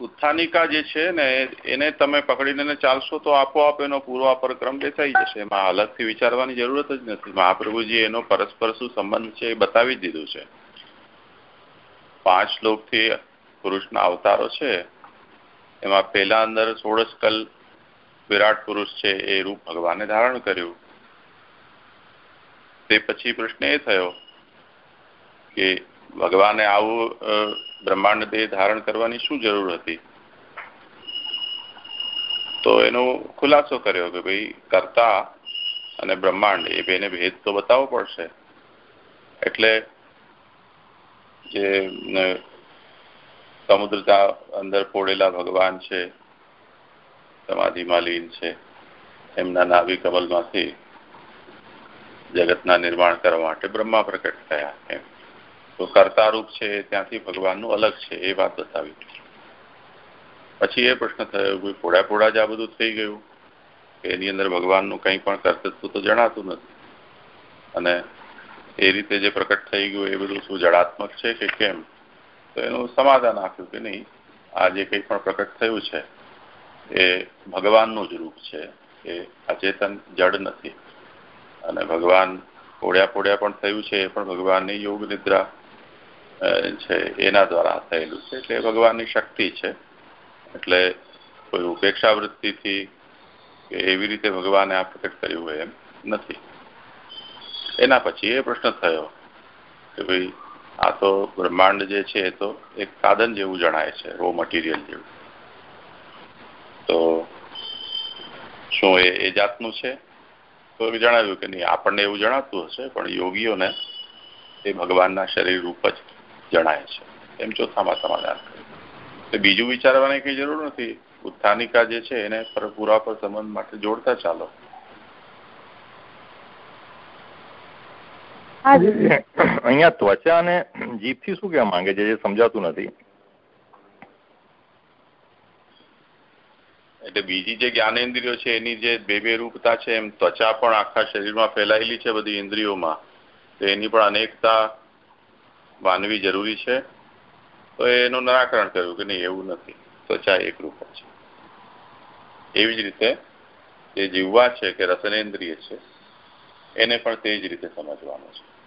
ઉત્થાનિકા જે છે ને, એને તમે પકડીને ચાલશો તો આપોઆપ એનો પૂર્વાપર ક્રમ દેખાઈ જશે. એમાં અલગથી વિચારવાની જરૂરત જ નથી. મહાપ્રભુજી એનો પરસ્પર શું સંબંધ છે એ બતાવી દીધું છે. પાંચ લોકથી પુરુષના અવતારો છે. એમાં પહેલા અંદર સોળસ કલ વિરાટ પુરુષ છે એ રૂપ ભગવાને ધારણ કર્યું. તે પછી પ્રશ્ન એ થયો કે ભગવાને આવું બ્રહ્માંડ દેહ ધારણ કરવાની શું જરૂર હતી? તો એનો ખુલાસો કર્યો કે ભાઈ, કરતા અને બ્રહ્માંડ, એ બેને ભેદ તો બતાવવો પડશે. એટલે જે સમુદ્રતા અંદર પોડેલા ભગવાન છે સમાધિમાં લીન છે, એમના નાભી કમલમાંથી જગતના નિર્માણ કરવા માટે બ્રહ્મા પ્રકટ થયા એમ. તો કર્તારૂપ છે, ત્યાંથી ભગવાનનું અલગ છે, એ વાત બતાવી પછી એ પ્રશ્ન થયો કોઈ પોડા પોડા જ આ બધું થઈ ગયું? કે એની અંદર ભગવાનનું કંઈ પણ કર્તૃત્વ તો જણાતું નથી. અને એ રીતે જે પ્રકટ થઈ ગયું, એ બધું શું જડાત્મક છે કે કેમ? તો એનું સમાધાન આપ્યું કે નહીં, આ જે કંઈ પણ પ્રકટ થયું છે, એ ભગવાનનું જ રૂપ છે, એ અચેતન જડ નથી. અને ભગવાન પોડ્યા પણ થયું છે, એ પણ ભગવાનની યોગ છે, એના દ્વારા થયેલું છે. એટલે ભગવાનની શક્તિ છે. એટલે કોઈ ઉપેક્ષા વૃત્તિથી કે એવી રીતે ભગવાને આ પ્રકટ કર્યું હોય એમ નથી. એના પછી એ પ્રશ્ન થયો કે ભાઈ આ તો બ્રહ્માંડ જે છે એ તો એક સાધન જેવું જણાય છે રો મટીરિયલ જેવું. તો શું એ જાતનું છે? તો જણાવ્યું કે નહીં, આપણને એવું જણાતું હશે, પણ યોગીઓને એ ભગવાનના શરીર રૂપ જ જણાય છે. એમ ચોથામાં સમાધાન કર્યું બીજું વિચારવાની કઈ જરૂર નથી. ઉત્થાનિકા જે છે એને પૂરા પર સંબંધ માટે જોડતા ચાલો. અહીંયા ત્વચા અને જીભથી શું કહેવા માંગે છે? જે સમજાતું નથી. એટલે બીજી જે જ્ઞાનેન્દ્રિયો છે એની જે બે બે રૂપતા છે એમ ત્વચા પણ આખા શરીરમાં ફેલાયેલી છે બધી ઇન્દ્રિયોમાં. તો એની પણ અનેકતા માનવી જરૂરી છે તો એનું નિરાકરણ કર્યું કે નહીં એવું નથી. ત્વચા એક રૂપ છે. એવી જ રીતે જે જીવવા છે કે રસનેન્દ્રિય છે એને પણ તે જ રીતે સમજવાનું છે.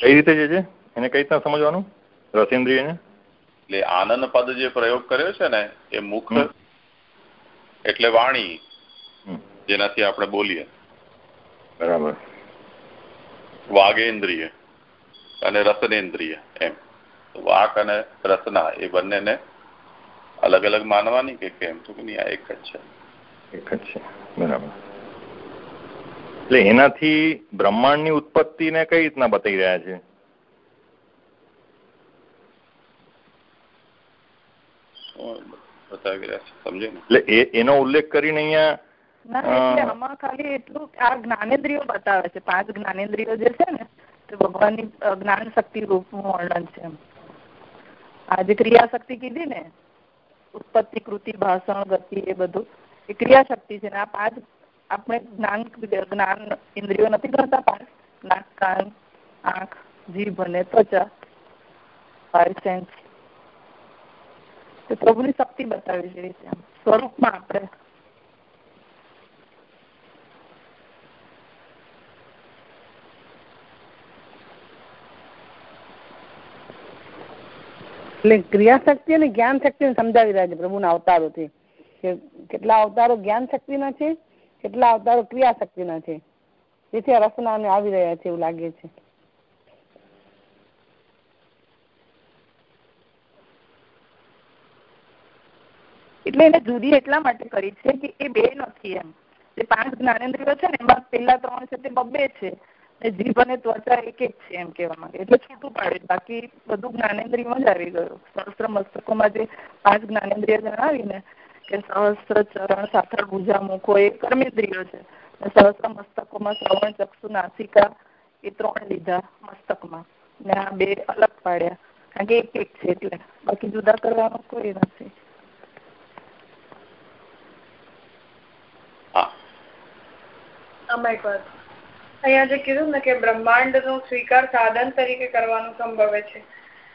કઈ રીતે જે છે? એને કઈ રીતના સમજવાનું? રસેન્દ્રિયને? એટલે આનંદ પદ જે પ્રયોગ કર્યો છે ને એ મુખ એટલે વાણી. જેનાથી આપણે બોલીએ. બરાબર. વાગેન્દ્રિય અને રસનેન્દ્રિય એમ. વાક અને રસના એ બંનેને અલગ અલગ માનવાની કે કેમ? તો કે આ એક જ છે. એક જ છે. બરાબર. એટલે એનાથી બ્રહ્માંડની ઉત્પત્તિને કઈ રીતના બતાવી રહ્યા છે? એટલે એનો ઉલ્લેખ કરીને અહીંયા આમાં ખાલી એટલું આ જ્ઞાનેન્દ્રિયો બતાવે છે. પાંચ જ્ઞાનેન્દ્રિયો જે છે ને તે ભગવાનની જ્ઞાન શક્તિ રૂપનું વર્ણન છે આજે ક્રિયાશક્તિ કીધી ને ઉત્પત્તિ કૃતિ ભાષણ ગતિ એ બધું એ ક્રિયાશક્તિ છે ને આ પાંચ આપણે જ્ઞાન જ્ઞાન ઇન્દ્રિયો નથી કરતા પાંચ નાક કાન આંખ જીભ અને ત્વચા ફાઈવ સેન્સ. તે પ્રભુની શક્તિ બતાવી છે સ્વરૂપમાં આપણે એટલે ક્રિયાશક્તિ અને જ્ઞાન શક્તિ સમજાવી રહ્યા છે પ્રભુના અવતારોથી. કે કેટલા અવતારો જ્ઞાન શક્તિના છે, કેટલા અવતારો ક્રિયાશક્તિના છે. તેથી આ રસના આવી રહ્યા છે એવું લાગે છે. એટલે એને જુદી એટલા માટે કરી છે કે એ બે નથી એમ. જે પાંચ જ્ઞાનેન્દ્રિયો છે ને, એમાં પેલા ત્રણ છે તે બબ્બે છે. જીભ અને ત્વચા એક એક છે એમ કહેવા માંગે. એટલે છૂટું પાડે બાકી બધું જ્ઞાનેન્દ્રિયમાં જ આવી ગયું. સહસ્ત્ર મસ્તકોમાં જે પાંચ જ્ઞાનેન્દ્રિય જણાવીને કે સહસ્ત્ર ચરણ સાથળ ભૂજા મુખો એ કર્મેન્દ્રિયો છે. સહસ્ત્ર મસ્તકોમાં શ્રવણ ચક્ષુ નાસિકા એ ત્રણ લીધા મસ્તકમાં. ને આ બે અલગ પાડ્યા. કારણ કે એક એક છે એટલે. બાકી જુદા કરવાનું કોઈ નથી. અહીંયા જે કીધું ને કે બ્રહ્માંડ નો સ્વીકાર સાધન તરીકે કરવાનું સંભવે છે.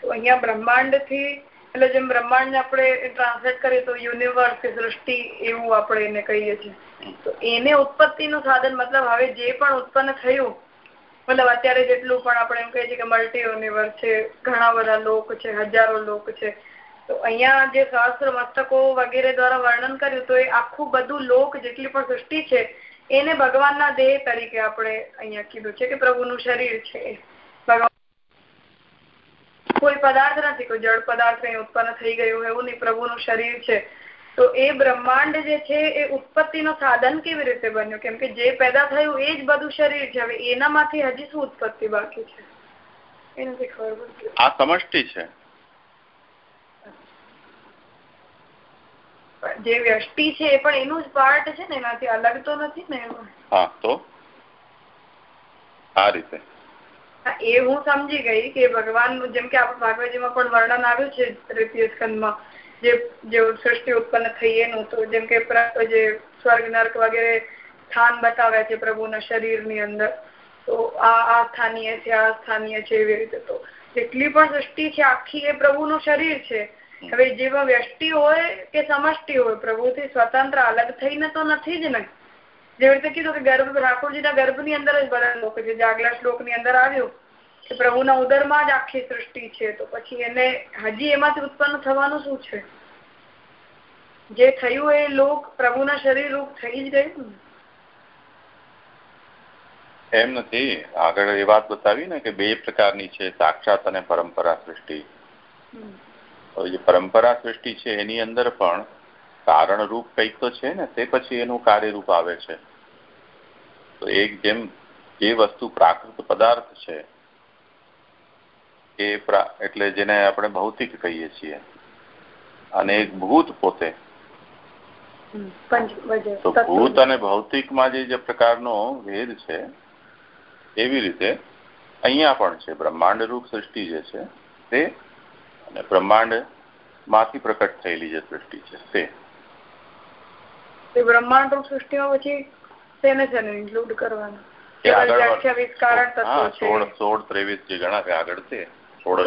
તો અહીંયા બ્રહ્માંડથી એટલે જેમ બ્રહ્માંડ ને આપણે ટ્રાન્સલેટ કરીએ તો યુનિવર્સ સૃષ્ટિ એવું આપણે એને કહીએ છીએ. તો એને ઉત્પત્તિ નું સાધન, મતલબ હવે જે પણ ઉત્પન્ન થયું, મતલબ અત્યારે જેટલું પણ આપણે એમ કહીએ છીએ કે મલ્ટી યુનિવર્સ છે, ઘણા બધા લોક છે, હજારો લોક છે. તો અહીંયા જે સહસ્ત્ર મસ્તકો વગેરે દ્વારા વર્ણન કર્યું, તો એ આખું બધું લોક જેટલી પણ સૃષ્ટિ છે એને ભગવાનના દેહ તરીકે આપણે અહીંયા કીધું છે કે પ્રભુનું શરીર છે. કોઈ પદાર્થ નથી, કોઈ જળ પદાર્થ ઉત્પન્ન થઈ ગયું એવું નહીં, પ્રભુનું શરીર છે. તો એ બ્રહ્માંડ જે છે એ ઉત્પત્તિનો સાધન કેવી રીતે બન્યું? કેમ કે જે પેદા થયું એ જ બધું શરીર છે. હવે એનામાંથી હજી શું ઉત્પત્તિ બાકી છે? આ સમષ્ટિ છે. જે વ્યષ્ટિ છે એ પણ એનું જ પાર્ટ છે ને એનાથી અલગ તો નથી ને હા તો? આ રીતે. એ હું સમજી ગઈ કે ભગવાન જેમ કે આપણે ભાગવતજીમાં પણ વર્ણન આવ્યું છે તૃતીય સ્કંદમાં જે જે સૃષ્ટિ ઉત્પન્ન થઈ એનું તો જેમ કે જે સ્વર્ગ નર્ક વગેરે સ્થાન બતાવ્યા છે પ્રભુના શરીરની અંદર તો આ આ સ્થાનીય છે આ સ્થાનીય છે એવી રીતે તો જેટલી પણ સૃષ્ટિ છે આખી એ પ્રભુનું શરીર છે. હવે જેમાં વ્યષ્ટિ હોય કે સમષ્ટિ હોય પ્રભુથી સ્વતંત્ર અલગ થઈને તો નથી જ ને. જેવી રીતે કીધું કે ગર્ભ ઠાકોરજીના ગર્ભની અંદર જ બધા લોકો છે. જે આગલા શ્લોકની અંદર આવ્યું કે પ્રભુના ઉદરમાં જ આખી સૃષ્ટિ છે તો પછી એને હજી એમાંથી ઉત્પન્ન થવાનું શું છે? જે થયું એ લોક પ્રભુના શરીર રૂપ થઈ જ ગયું એમ નથી. આગળ એ વાત બતાવી ને કે બે પ્રકારની છે સાક્ષાત અને પરંપરા સૃષ્ટિ. જે પરંપરા સૃષ્ટિ છે એની અંદર પણ કારણ રૂપ કંઈક તો છે ને તે પછી એનું કાર્યરૂપ આવે છે. તો એક જેમ જે વસ્તુ પ્રાકૃત પદાર્થ છે એ એટલે જેને આપણે ભૌતિક કહીએ છીએ. અને એક ભૂત પોતે. તો ભૂત અને ભૌતિકમાં જે પ્રકારનો ભેદ છે એવી રીતે અહીંયા પણ છે બ્રહ્માંડ રૂપ સૃષ્ટિ જે છે તે અને બ્રહ્માંડમાંથી પ્રકટ થયેલી જે સૃષ્ટિ છે તે. બ્રહ્માંડ રૂપ સૃષ્ટિમાં પછી તેને છે ઇન્ક્લુડ કરવાનું. સોળ ત્રેવીસ જે ગણા છે આગળ છે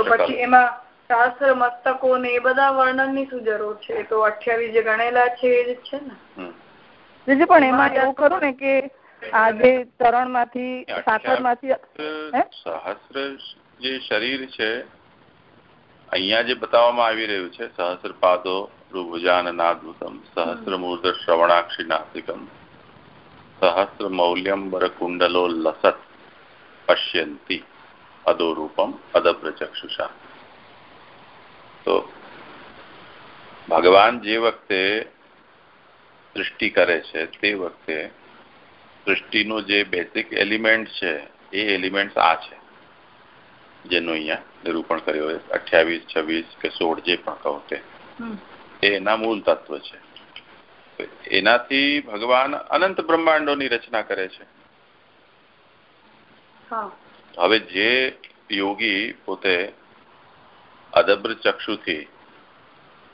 પછી એમાં શાસ્ત્ર મસ્તકો ને એ બધા વર્ણનની શું જરૂર છે. તો અઠ્યાવીસ જે ગણેલા છે એ જ છે ને? પણ એમાં એવું ખરું ને કે આ જે ચરણમાંથી સાકરમાંથી સહસ્ત્ર જે શરીર છે અહીંયા જે બતાવવામાં આવી રહ્યું છે સહસ્ર પાદો રુભુજાનનાદૃતમ સહસ્ર મૂર્ધ શ્રવણાક્ષી નાસિકમ, સહસ્ર મૌલ્યંબર કુંડલો લસત પશ્યંતી, અદોરૂપમ અદભ્રચક્ષુષા તો ભગવાન જે વખતે સૃષ્ટિ કરે છે, તે વખતે સૃષ્ટિનું જે બેઝિક એલિમેન્ટ છે, એ એલિમેન્ટ આ છે, જેનું અહીંયા નિરૂપણ કર્યું. અઠ્યાવીસ છવ્વીસ કે સોળ જે પણ કહો તે એના મૂળ તત્વ છે. એનાથી ભગવાન અનંત બ્રહ્માંડોની રચના કરે છે. હવે જે યોગી પોતે અદબ્ર ચક્ષુથી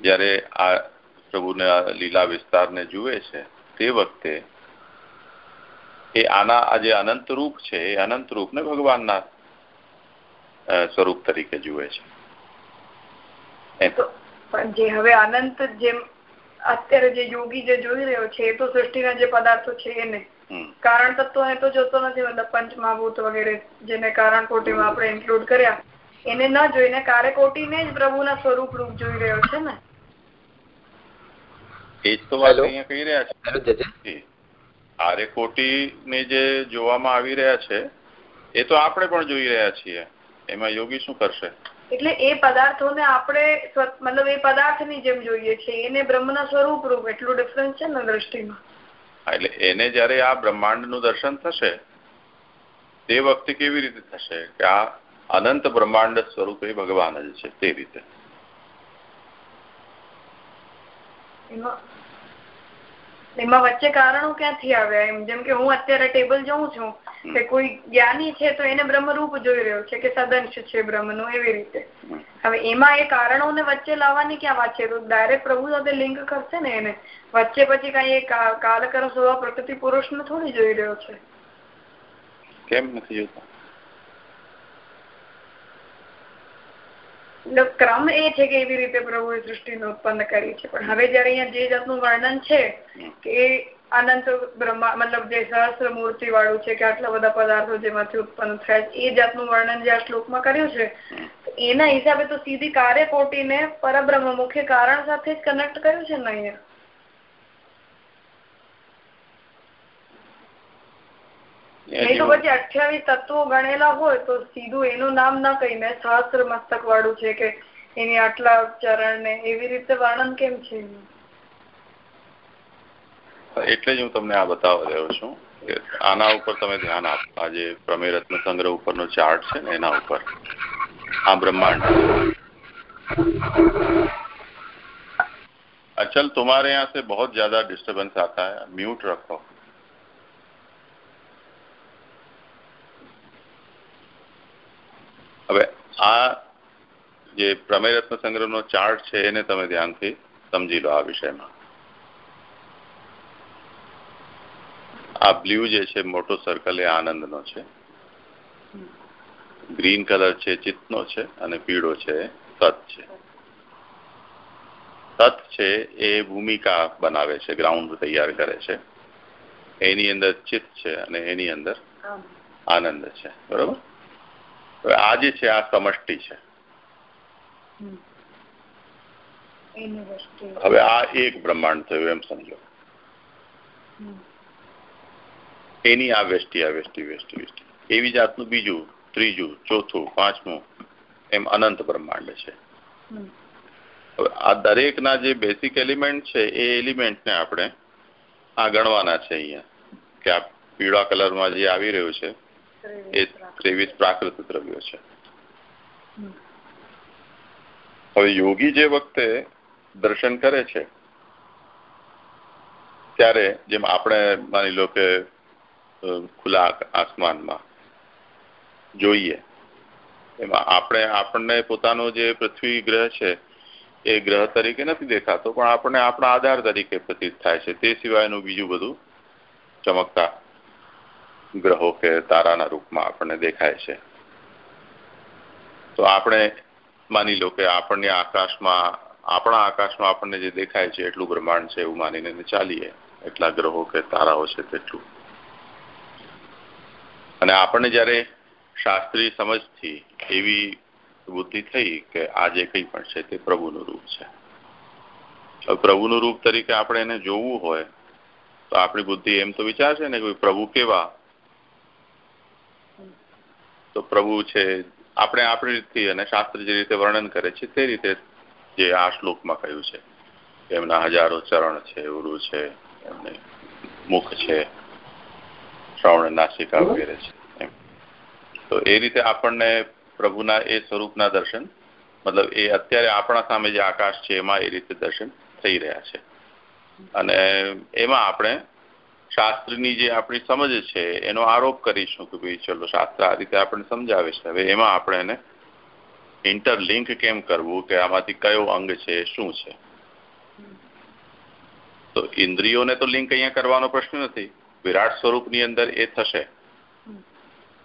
જ્યારે આ પ્રભુના લીલા વિસ્તારને જુએ છે તે વખતે એ આના આ જે અનંત રૂપ છે એ અનંત રૂપને ભગવાનના સ્વરૂપ તરીકે જુએ છે. પણ જે હવે અનંત જેમ અત્યારે જે યોગી જે જોઈ રહ્યો છે એ તો સૃષ્ટિના જે પદાર્થો છે એને કારણ તત્વો તો જોતો નથી મતલબ પંચમહાભૂત વગેરે જેને કારણ કોટીમાં આપણે ઇન્ક્લુડ કર્યા. એને ન જોઈને કાર્યકોટીને જ પ્રભુના સ્વરૂપ રૂપ જોઈ રહ્યો છે ને? એ જ તો વાત અહીંયા કહી રહ્યા છે. કાર્યકોટી ને જે જોવામાં આવી રહ્યા છે એ તો આપણે પણ જોઈ રહ્યા છીએ. એમાં યોગી શું કરશે? એટલે એ પદાર્થોને આપણે મતલબ એ પદાર્થની જેમ જોઈએ છે એને બ્રહ્મના સ્વરૂપ રૂપ એટલું ડિફરન્સ છે ને દ્રષ્ટિમાં? એટલે એને જયારે આ બ્રહ્માંડનું દર્શન થશે તે વખતે કેવી રીતે થશે? કે આ અનંત બ્રહ્માંડ સ્વરૂપ એ ભગવાન જ છે તે રીતે. એમાં વચ્ચે કારણો ક્યાંથી આવ્યા એમ? જેમ કે હું અત્યારે ટેબલ જોઉં છું કે કોઈ જ્ઞાની છે તો એને બ્રહ્મરૂપ જોઈ રહ્યો છે કે સદંશ છે બ્રહ્મનું એવી રીતે. હવે એમાં એ કારણોને વચ્ચે લાવવાની ક્યાં વાત છે? તો ડાયરેક્ટ પ્રભુ સાથે લિંક કરશે ને એને. વચ્ચે પછી કઈ એ કાલકર સ્વભાવ પ્રકૃતિ પુરુષ ને થોડી જોઈ રહ્યો છે. કેમ નથી ક્રમ એ છે કે એવી રીતે પ્રભુએ સૃષ્ટિને ઉત્પન્ન કરી છે. પણ હવે જયારે અહીંયા જે જાતનું વર્ણન છે, કે અનંત બ્રહ્મા, મતલબ જે સહસ્ત્ર મૂર્તિ વાળું છે, કે આટલા બધા પદાર્થો જેમાંથી ઉત્પન્ન થયા એ જાતનું વર્ણન જે આ શ્લોકમાં કર્યું છે એના હિસાબે તો સીધી કાર્યકોટીને પરબ્રહ્મ મુખ્ય કારણ સાથે જ કનેક્ટ કર્યું છે ને અહીંયા? નહીં તો પછી અઠ્યાવીસ તત્વો ગણેલા હોય તો સીધું એનું નામ ના કહીને સહસ્ત્ર મસ્તક વાળું છે કે એની આટલા ચરણ ને આના ઉપર તમે ધ્યાન આપો. આ જે પ્રમેય રત્ન સંગ્રહ ચાર્ટ છે એના ઉપર. આ બ્રહ્માંડ. अचल तुम्हारे यहाँ से बहुत ज्यादा डिस्टर्बेंस आता है म्यूट रखो હવે આ જે પ્રમેય રત્ન સંગ્રહનો ચાર્ટ છે એને તમે ધ્યાનથી સમજી લો આ વિષયમાં. આ બ્લુ જે છે મોટો સર્કલ એ આનંદનો છે. ગ્રીન કલર છે ચિત્તનો છે અને પીળો છે સત છે. સત છે એ ભૂમિકા બનાવે છે ગ્રાઉન્ડ તૈયાર કરે છે. એની અંદર ચિત્ત છે અને એની અંદર આનંદ છે. બરોબર? આ જે છે આ સમષ્ટિ છે. હવે આ એક બ્રહ્માંડ થયું એમ સમજો. એની આ વેષ્ટિ આ વેષ્ટિ વેષ્ટિ વેષ્ટિ. એવી જાતનું બીજું ત્રીજું ચોથું પાંચમું એમ અનંત બ્રહ્માંડ છે. હવે આ દરેકના જે બેસિક એલિમેન્ટ છે એ એલિમેન્ટને આપણે આ ગણવાના છે અહીંયા. કે આ પીળા કલરમાં જે આવી રહ્યું છે એ ત્રેવીસ પ્રાકૃત દ્રવ્યો છે. હવે યોગી જે વખતે દર્શન કરે છે, ત્યારે જેમ આપણે માની લો કે ખુલ્લા આસમાનમાં જોઈએ, એમાં આપણે આપણને પોતાનો જે પૃથ્વી ગ્રહ છે, એ ગ્રહ તરીકે નથી દેખાતો, પણ આપણને આપણા આધાર તરીકે પ્રતીત થાય છે. તે સિવાયનું બીજું બધું ચમકતા ગ્રહો કે તારાના રૂપમાં આપણને દેખાય છે. તો આપણે માની લો કે આપણને આકાશમાં, આપણા આકાશમાં આપણને જે દેખાય છે એટલું બ્રહ્માંડ છે એવું માનીને ચાલીએ. એટલા ગ્રહો કે તારાઓ છે તેટલું. અને આપણને જ્યારે શાસ્ત્રીય સમજથી એવી બુદ્ધિ થઈ કે આ જે કંઈ પણ છે તે પ્રભુનું રૂપ છે. પ્રભુનું રૂપ તરીકે આપણે એને જોવું હોય તો આપણી બુદ્ધિ એમ તો વિચારશે ને કે પ્રભુ કેવા તો પ્રભુ છે, આપણે આપણી રીતથી અને શાસ્ત્ર જે રીતે વર્ણન કરે છે, તે રીતે જે આ શ્લોકમાં કહ્યું છે. એમના હજારો ચરણ છે, ઉરુ છે, એમને મુખ છે, શ્રવણ નાસિકા વગેરે છે તો એ રીતે આપણને પ્રભુના એ સ્વરૂપના દર્શન, મતલબ એ અત્યારે આપણા સામે જે આકાશ છે, એમાં એ રીતે દર્શન થઈ રહ્યા છે. અને એમાં આપણે શાસ્ત્રની જે આપણી સમજ છે, એનો આરોપ કરીશું કે ભાઈ ચલો શાસ્ત્ર આ રીતે આપણને સમજાવે છે. હવે એમાં આપણે એને ઇન્ટરલિંક કેમ કરવું, કે આમાંથી કયો અંગ છે, શું છે? તો ઇન્દ્રિયોને તો લિંક અહીંયા કરવાનો પ્રશ્ન નથી. વિરાટ સ્વરૂપની અંદર એ થશે.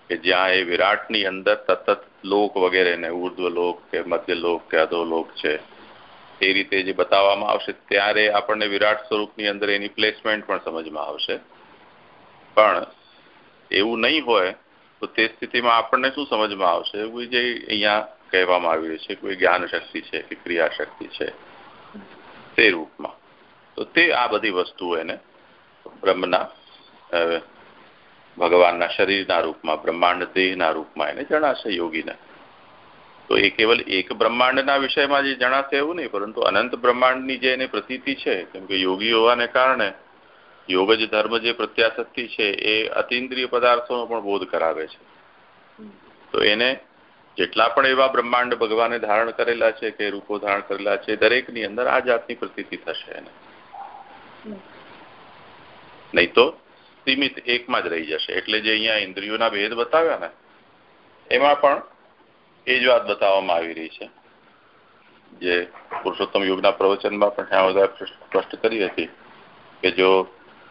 કે જ્યાં એ વિરાટની અંદર સતત લોક વગેરે ને ઉર્ધ્વ લોક કે મધ્ય લોક કે અધો લોક છે. એ રીતે જે બતાવવામાં આવશે ત્યારે આપણને વિરાટ સ્વરૂપની અંદર એની પ્લેસમેન્ટ પણ સમજમાં આવશે. પણ એવું નહીં હોય તો તે સ્થિતિમાં આપણને શું સમજમાં આવશે? એવું જે અહીંયા કહેવામાં આવી રહ્યું છે, કોઈ જ્ઞાન શક્તિ છે કે ક્રિયા શક્તિ છે, તે રૂપમાં. તો તે આ બધી વસ્તુઓ એને બ્રહ્મના ભગવાનના શરીરના રૂપમાં બ્રહ્માંડ દેહના રૂપમાં એને જણાશે, યોગીને. તો એ કેવલ એક બ્રહ્માંડના વિષયમાં જે જણાશે એવું નહીં, પરંતુ અનંત બ્રહ્માંડની જે એની પ્રતીતિ છે, કેમ કે યોગી હોવાને કારણે યોગ જ ધર્મ જે પ્રત્યાશક્તિ છે, એ અતિન્દ્રિય પદાર્થોનો પણ બોધ કરાવે છે. તો એને જેટલા પણ એવા બ્રહ્માંડ ભગવાને ધારણ કરેલા છે કે રૂપો ધારણ કરેલા છે, દરેકની અંદર આ જાતની પ્રતીતિ થશે એને. નહીં તો સીમિત એકમાં જ રહી જશે. એટલે જે અહીંયા ઇન્દ્રિયોના ભેદ બતાવ્યા ને, એમાં પણ એ જ વાત બતાવવામાં આવી રહી છે. જે પુરુષોત્તમ યુગના પ્રવચનમાં પણ શ્યામ બધા સ્પષ્ટ કરી હતી કે જો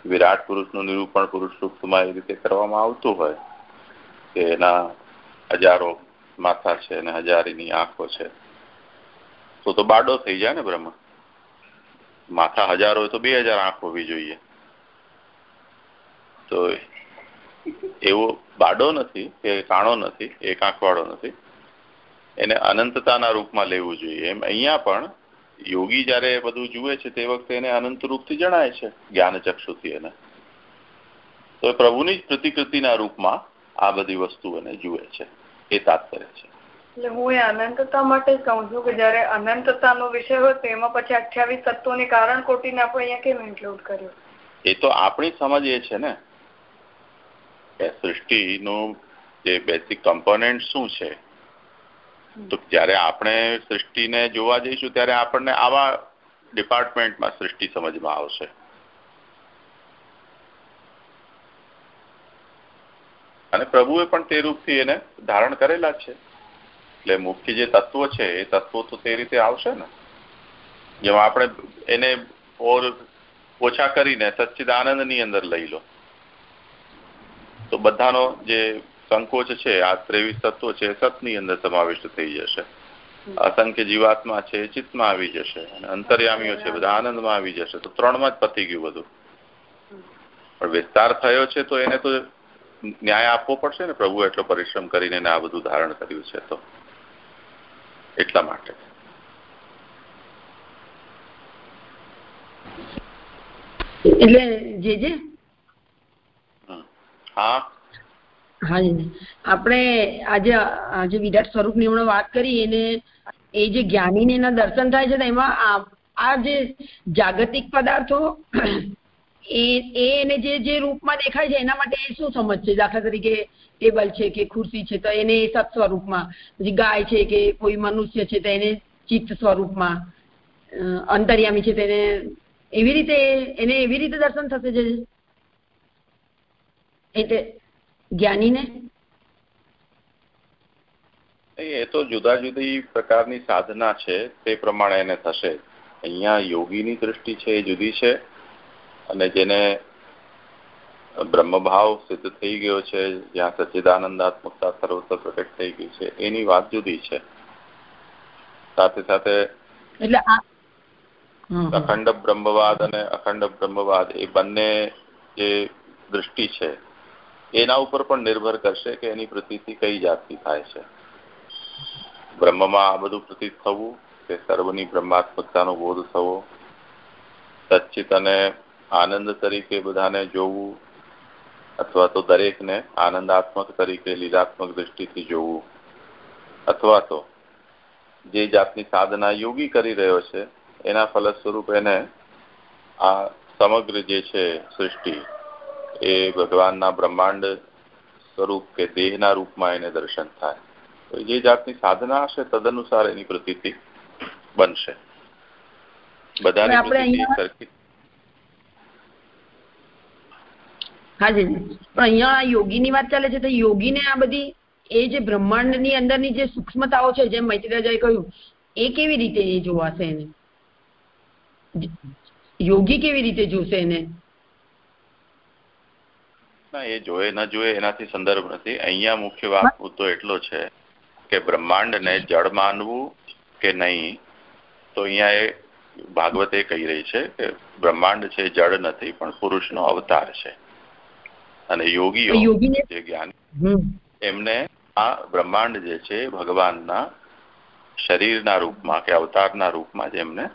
વિરાટ પુરુષનું નિરૂપણ પુરુષ સૂક્તમાં એ રીતે કરવામાં આવતું હોય કે એના હજારો માથા છે અને હજારીની આંખો છે, તો તો બાડો થઈ જાય ને બ્રહ્મ. માથા હજાર હોય તો બે હજાર આંખ હોવી જોઈએ. તો એવો બાડો નથી કે કાણો નથી, એક આંખવાળો નથી. એને અનંતતાના રૂપમાં લેવું જોઈએ. એમ અહીંયા પણ યોગી જયારે બધું જુએ છે તે વખતે એને અનંત રૂપથી જણાય છે જ્ઞાન ચક્ષુથી એને. તો પ્રભુની જ પ્રતિકૃતિના રૂપમાં આ બધી વસ્તુઓને જુએ છે. એ તાત્પર્ય છે. એટલે હું એ અનંતતા માટે જ કહું છું કે જયારે અનંતતાનો વિષય હોય તો એમાં પછી અઠ્યાવીસ તત્વોની કારણ કોટીને આપણે અહીંયા કેમ ઇન્ક્લુડ કર્યું? એ તો આપણી સમજ એ છે ને. કે સૃષ્ટિનું જે બેસિક કમ્પોનેન્ટ શું છે તો જ્યારે આપણે સૃષ્ટિને જોવા જઈશું ત્યારે આપણને આવા ડિપાર્ટમેન્ટમાં સૃષ્ટિ સમજમાં આવશે. અને પ્રભુએ પણ તે રૂપથી એને ધારણ કરેલા છે. એટલે મુખ્ય જે તત્વો છે, એ તત્વો તો તે રીતે આવશે ને. જેમાં આપણે એને ઓર ઓછા કરીને સચ્ચિદાનંદની અંદર લઈ લો. તો બધાનો જે સંકોચ છે આ ત્રેવીસ તત્વો છે સતની અંદર સમાવિષ્ટ થઈ જશે. અસંખ્ય જીવાત્મા છે ચિત્તમાં આવી જશે અને અંતર્યામીઓ છે બધા આનંદમાં આવી જશે તો ત્રણમાં જ પતી ગયું બધું. પણ વિસ્તાર થયો છે તો એને તો ન્યાય આપવો પડશે ને પ્રભુ એટલો પરિશ્રમ કરીને આ બધું ધારણ કર્યું છે તો. એટલા માટે. એટલે જે જે? હા? હાજી આપણે આજે આજે વિરાટ સ્વરૂપની હમણાં વાત કરી, એને એ જે જ્ઞાનીને એના દર્શન થાય છે એમાં આ જે જાગતિક પદાર્થો, એ એને જે જે રૂપમાં દેખાય છે, એના માટે એ શું સમજશે દાખલા તરીકે ટેબલ છે કે ખુરશી છે, તો એને સત સ્વરૂપમાં, પછી ગાય છે કે કોઈ મનુષ્ય છે, તો એને ચિત્ત સ્વરૂપમાં અંતર્યામી છે તેને એવી રીતે, એને એવી રીતે દર્શન થશે જે? એટલે જ્ઞાનીને? એ તો જુદા જુદી પ્રકારની સાધના છે તે પ્રમાણે એને થશે. અહીંયા યોગીની દ્રષ્ટિ છે એ જુદી છે અને જેને બ્રહ્મભાવ સિદ્ધ થઈ ગયો છે જ્યાં સચ્ચિદાનંદાત્મકતા સર્વત્ર પ્રકટ થઈ ગઈ છે એની વાત જુદી છે. સાથે સાથે એટલે અખંડ બ્રહ્મવાદ અને અખંડ બ્રહ્મવાદ એ બંને જે દ્રષ્ટિ છે એના ઉપર પણ નિર્ભર કરશે કે એની પ્રતીતિ કઈ જાતની થાય છે. બ્રહ્મમાં આ બધું પ્રતીત થવું કે સર્વની બ્રહ્માત્મકતાનો બોધ થવો સચ્ચિત અને આનંદ તરીકે બધાને જોવું, અથવા તો દરેકને આનંદાત્મક તરીકે, લીલાત્મક દ્રષ્ટિથી જોવું, અથવા તો જે જાતની સાધના યોગી કરી રહ્યો છે, એના ફલસ્વરૂપ એને આ સમગ્ર જે છે સૃષ્ટિ એ ભગવાનના બ્રહ્માંડ સ્વરૂપ કે દેહના રૂપમાં એને દર્શન થાય. તો જે જાતની સાધના હશે તદનુસાર એની પ્રતીતિ બનશે. બધાની પ્રતીતિ સરખી. હાજી પણ અહીંયા યોગીની વાત ચાલે છે તો યોગીને આ બધી એ જે બ્રહ્માંડની અંદરની જે સૂક્ષ્મતાઓ છે જેમ મૈત્રીરાજાએ કહ્યું એ કેવી રીતે એ જોવાશે એને? યોગી કેવી રીતે જોશે એને? ના એ જોયે ન જોયે એનાથી સંદર્ભ નથી. અહીંયા મુખ્ય વાત મુદ્દો એટલો છે કે બ્રહ્માંડને જળ માનવું કે નહીં તો અહીંયા એ ભાગવત એ કહી રહી છે કે બ્રહ્માંડ છે જળ નથી પણ પુરુષનો અવતાર છે. અને યોગીઓ જે જ્ઞાન એમને આ બ્રહ્માંડ જે છે ભગવાનના શરીરના રૂપમાં કે અવતારના રૂપમાં જ એમને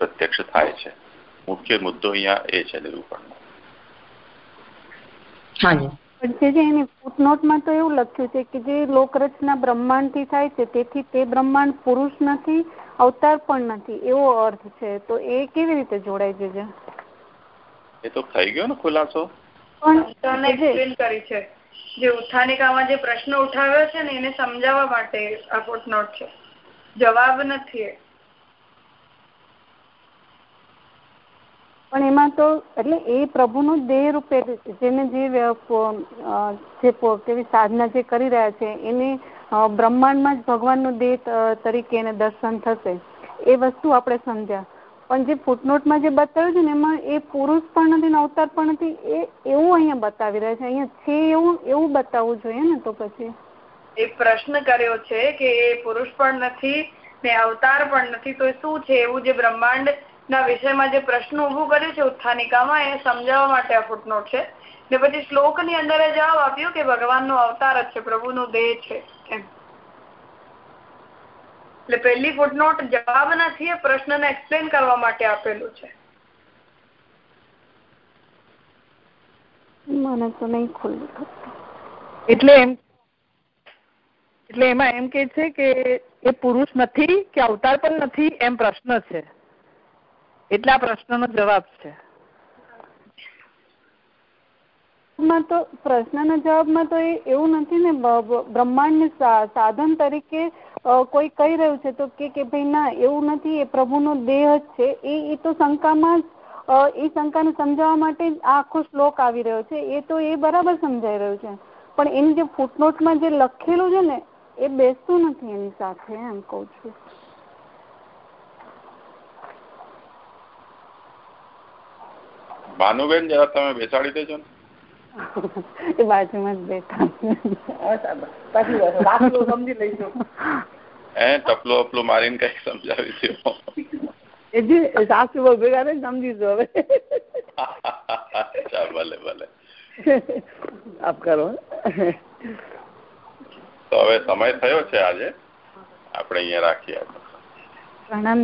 પ્રત્યક્ષ થાય છે. મુખ્ય મુદ્દો અહીંયા એ છે નિરૂપણનો. જે. એની ફૂટનોટમાં તો એવું લખ્યું છે કે જે લોકરચના બ્રહ્માંડથી થાય છે તેથી તે બ્રહ્માંડ પુરુષ નથી અવતાર પણ નથી એવો અર્થ છે. તો એ કેવી રીતે જોડાય છે? એ તો થઈ ગયો ને ખુલાસો. પણ એક્સપ્લેન કરી છે. જે ઉત્થાનિકામાં જે પ્રશ્ન ઉઠાવ્યો છે ને એને સમજાવવા માટે આ ફૂટનોટ છે. જવાબ નથી પણ એમાં તો એટલે એ પ્રભુનો દેહ રૂપે જેને જે જે કેવી સાધના જે કરી રહ્યા છે, એને બ્રહ્માંડમાં જ ભગવાનનો દેહ તરીકે એને દર્શન થશે. એ વસ્તુ આપણે સમજ્યા. પણ જે ફૂટનોટમાં જે બતાવ્યું છે ને, એમાં એ પુરુષ પણ નથી ને અવતાર પણ નથી, એ એવું અહીંયા બતાવી રહ્યા છે. અહીંયા છે એવું એવું બતાવવું જોઈએ ને તો પછી. એ પ્રશ્ન કર્યો છે કે એ પુરુષ પણ નથી ને અવતાર પણ નથી, તો શું છે? એવું જે બ્રહ્માંડ ના વિષયમાં જે પ્રશ્ન ઉભું કર્યું છે ઉત્થાનિકામાં એ સમજાવવા માટે આ ફૂટનોટ છે. ને પછી શ્લોકની અંદર જવાબ આપ્યો કે ભગવાન નો અવતાર જ છે પ્રભુ નો દેહ છે એટલે પહેલી ફૂટનોટ જવાબ નથી એ પ્રશ્ન ને એક્સપ્લેન કરવા માટે આપેલું છે. મને તો નહીં ખુલ્લું એટલે એમ એટલે એમાં એમ કે છે કે એ પુરુષ નથી કે અવતાર પણ નથી એમ પ્રશ્ન છે. એટલા પ્રશ્નનો જવાબ છે. તો પ્રશ્નના જવાબમાં તો એવું નથી ને બ્રહ્માંડ સાધન તરીકે કોઈ કહી રહ્યું છે તો કે ભાઈ ના, એવું નથી, એ પ્રભુનો દેહ જ છે. એ તો શંકામાં એ શંકાને સમજાવવા માટે આખો શ્લોક આવી રહ્યો છે. એ તો એ બરાબર સમજાઈ રહ્યું છે. પણ એની જે ફૂટનોટમાં જે લખેલું છે ને, એ બેસતું નથી એની સાથે, એમ કહું છું. ભાનુબેન જરા તમે બેસાડી દેજો ને. એ બાજુમાં જ બેઠા. સમજી લઈશું હે ટપલો અપલો મારીને કઈ સમજાવી દો એ જે સાસુ ભેગા ને સમજીશું હવે. ભલે ભલે. આપ કરો. તો હવે સમય થયો છે આજે. આપણે અહીંયા રાખીએ. પ્રણામ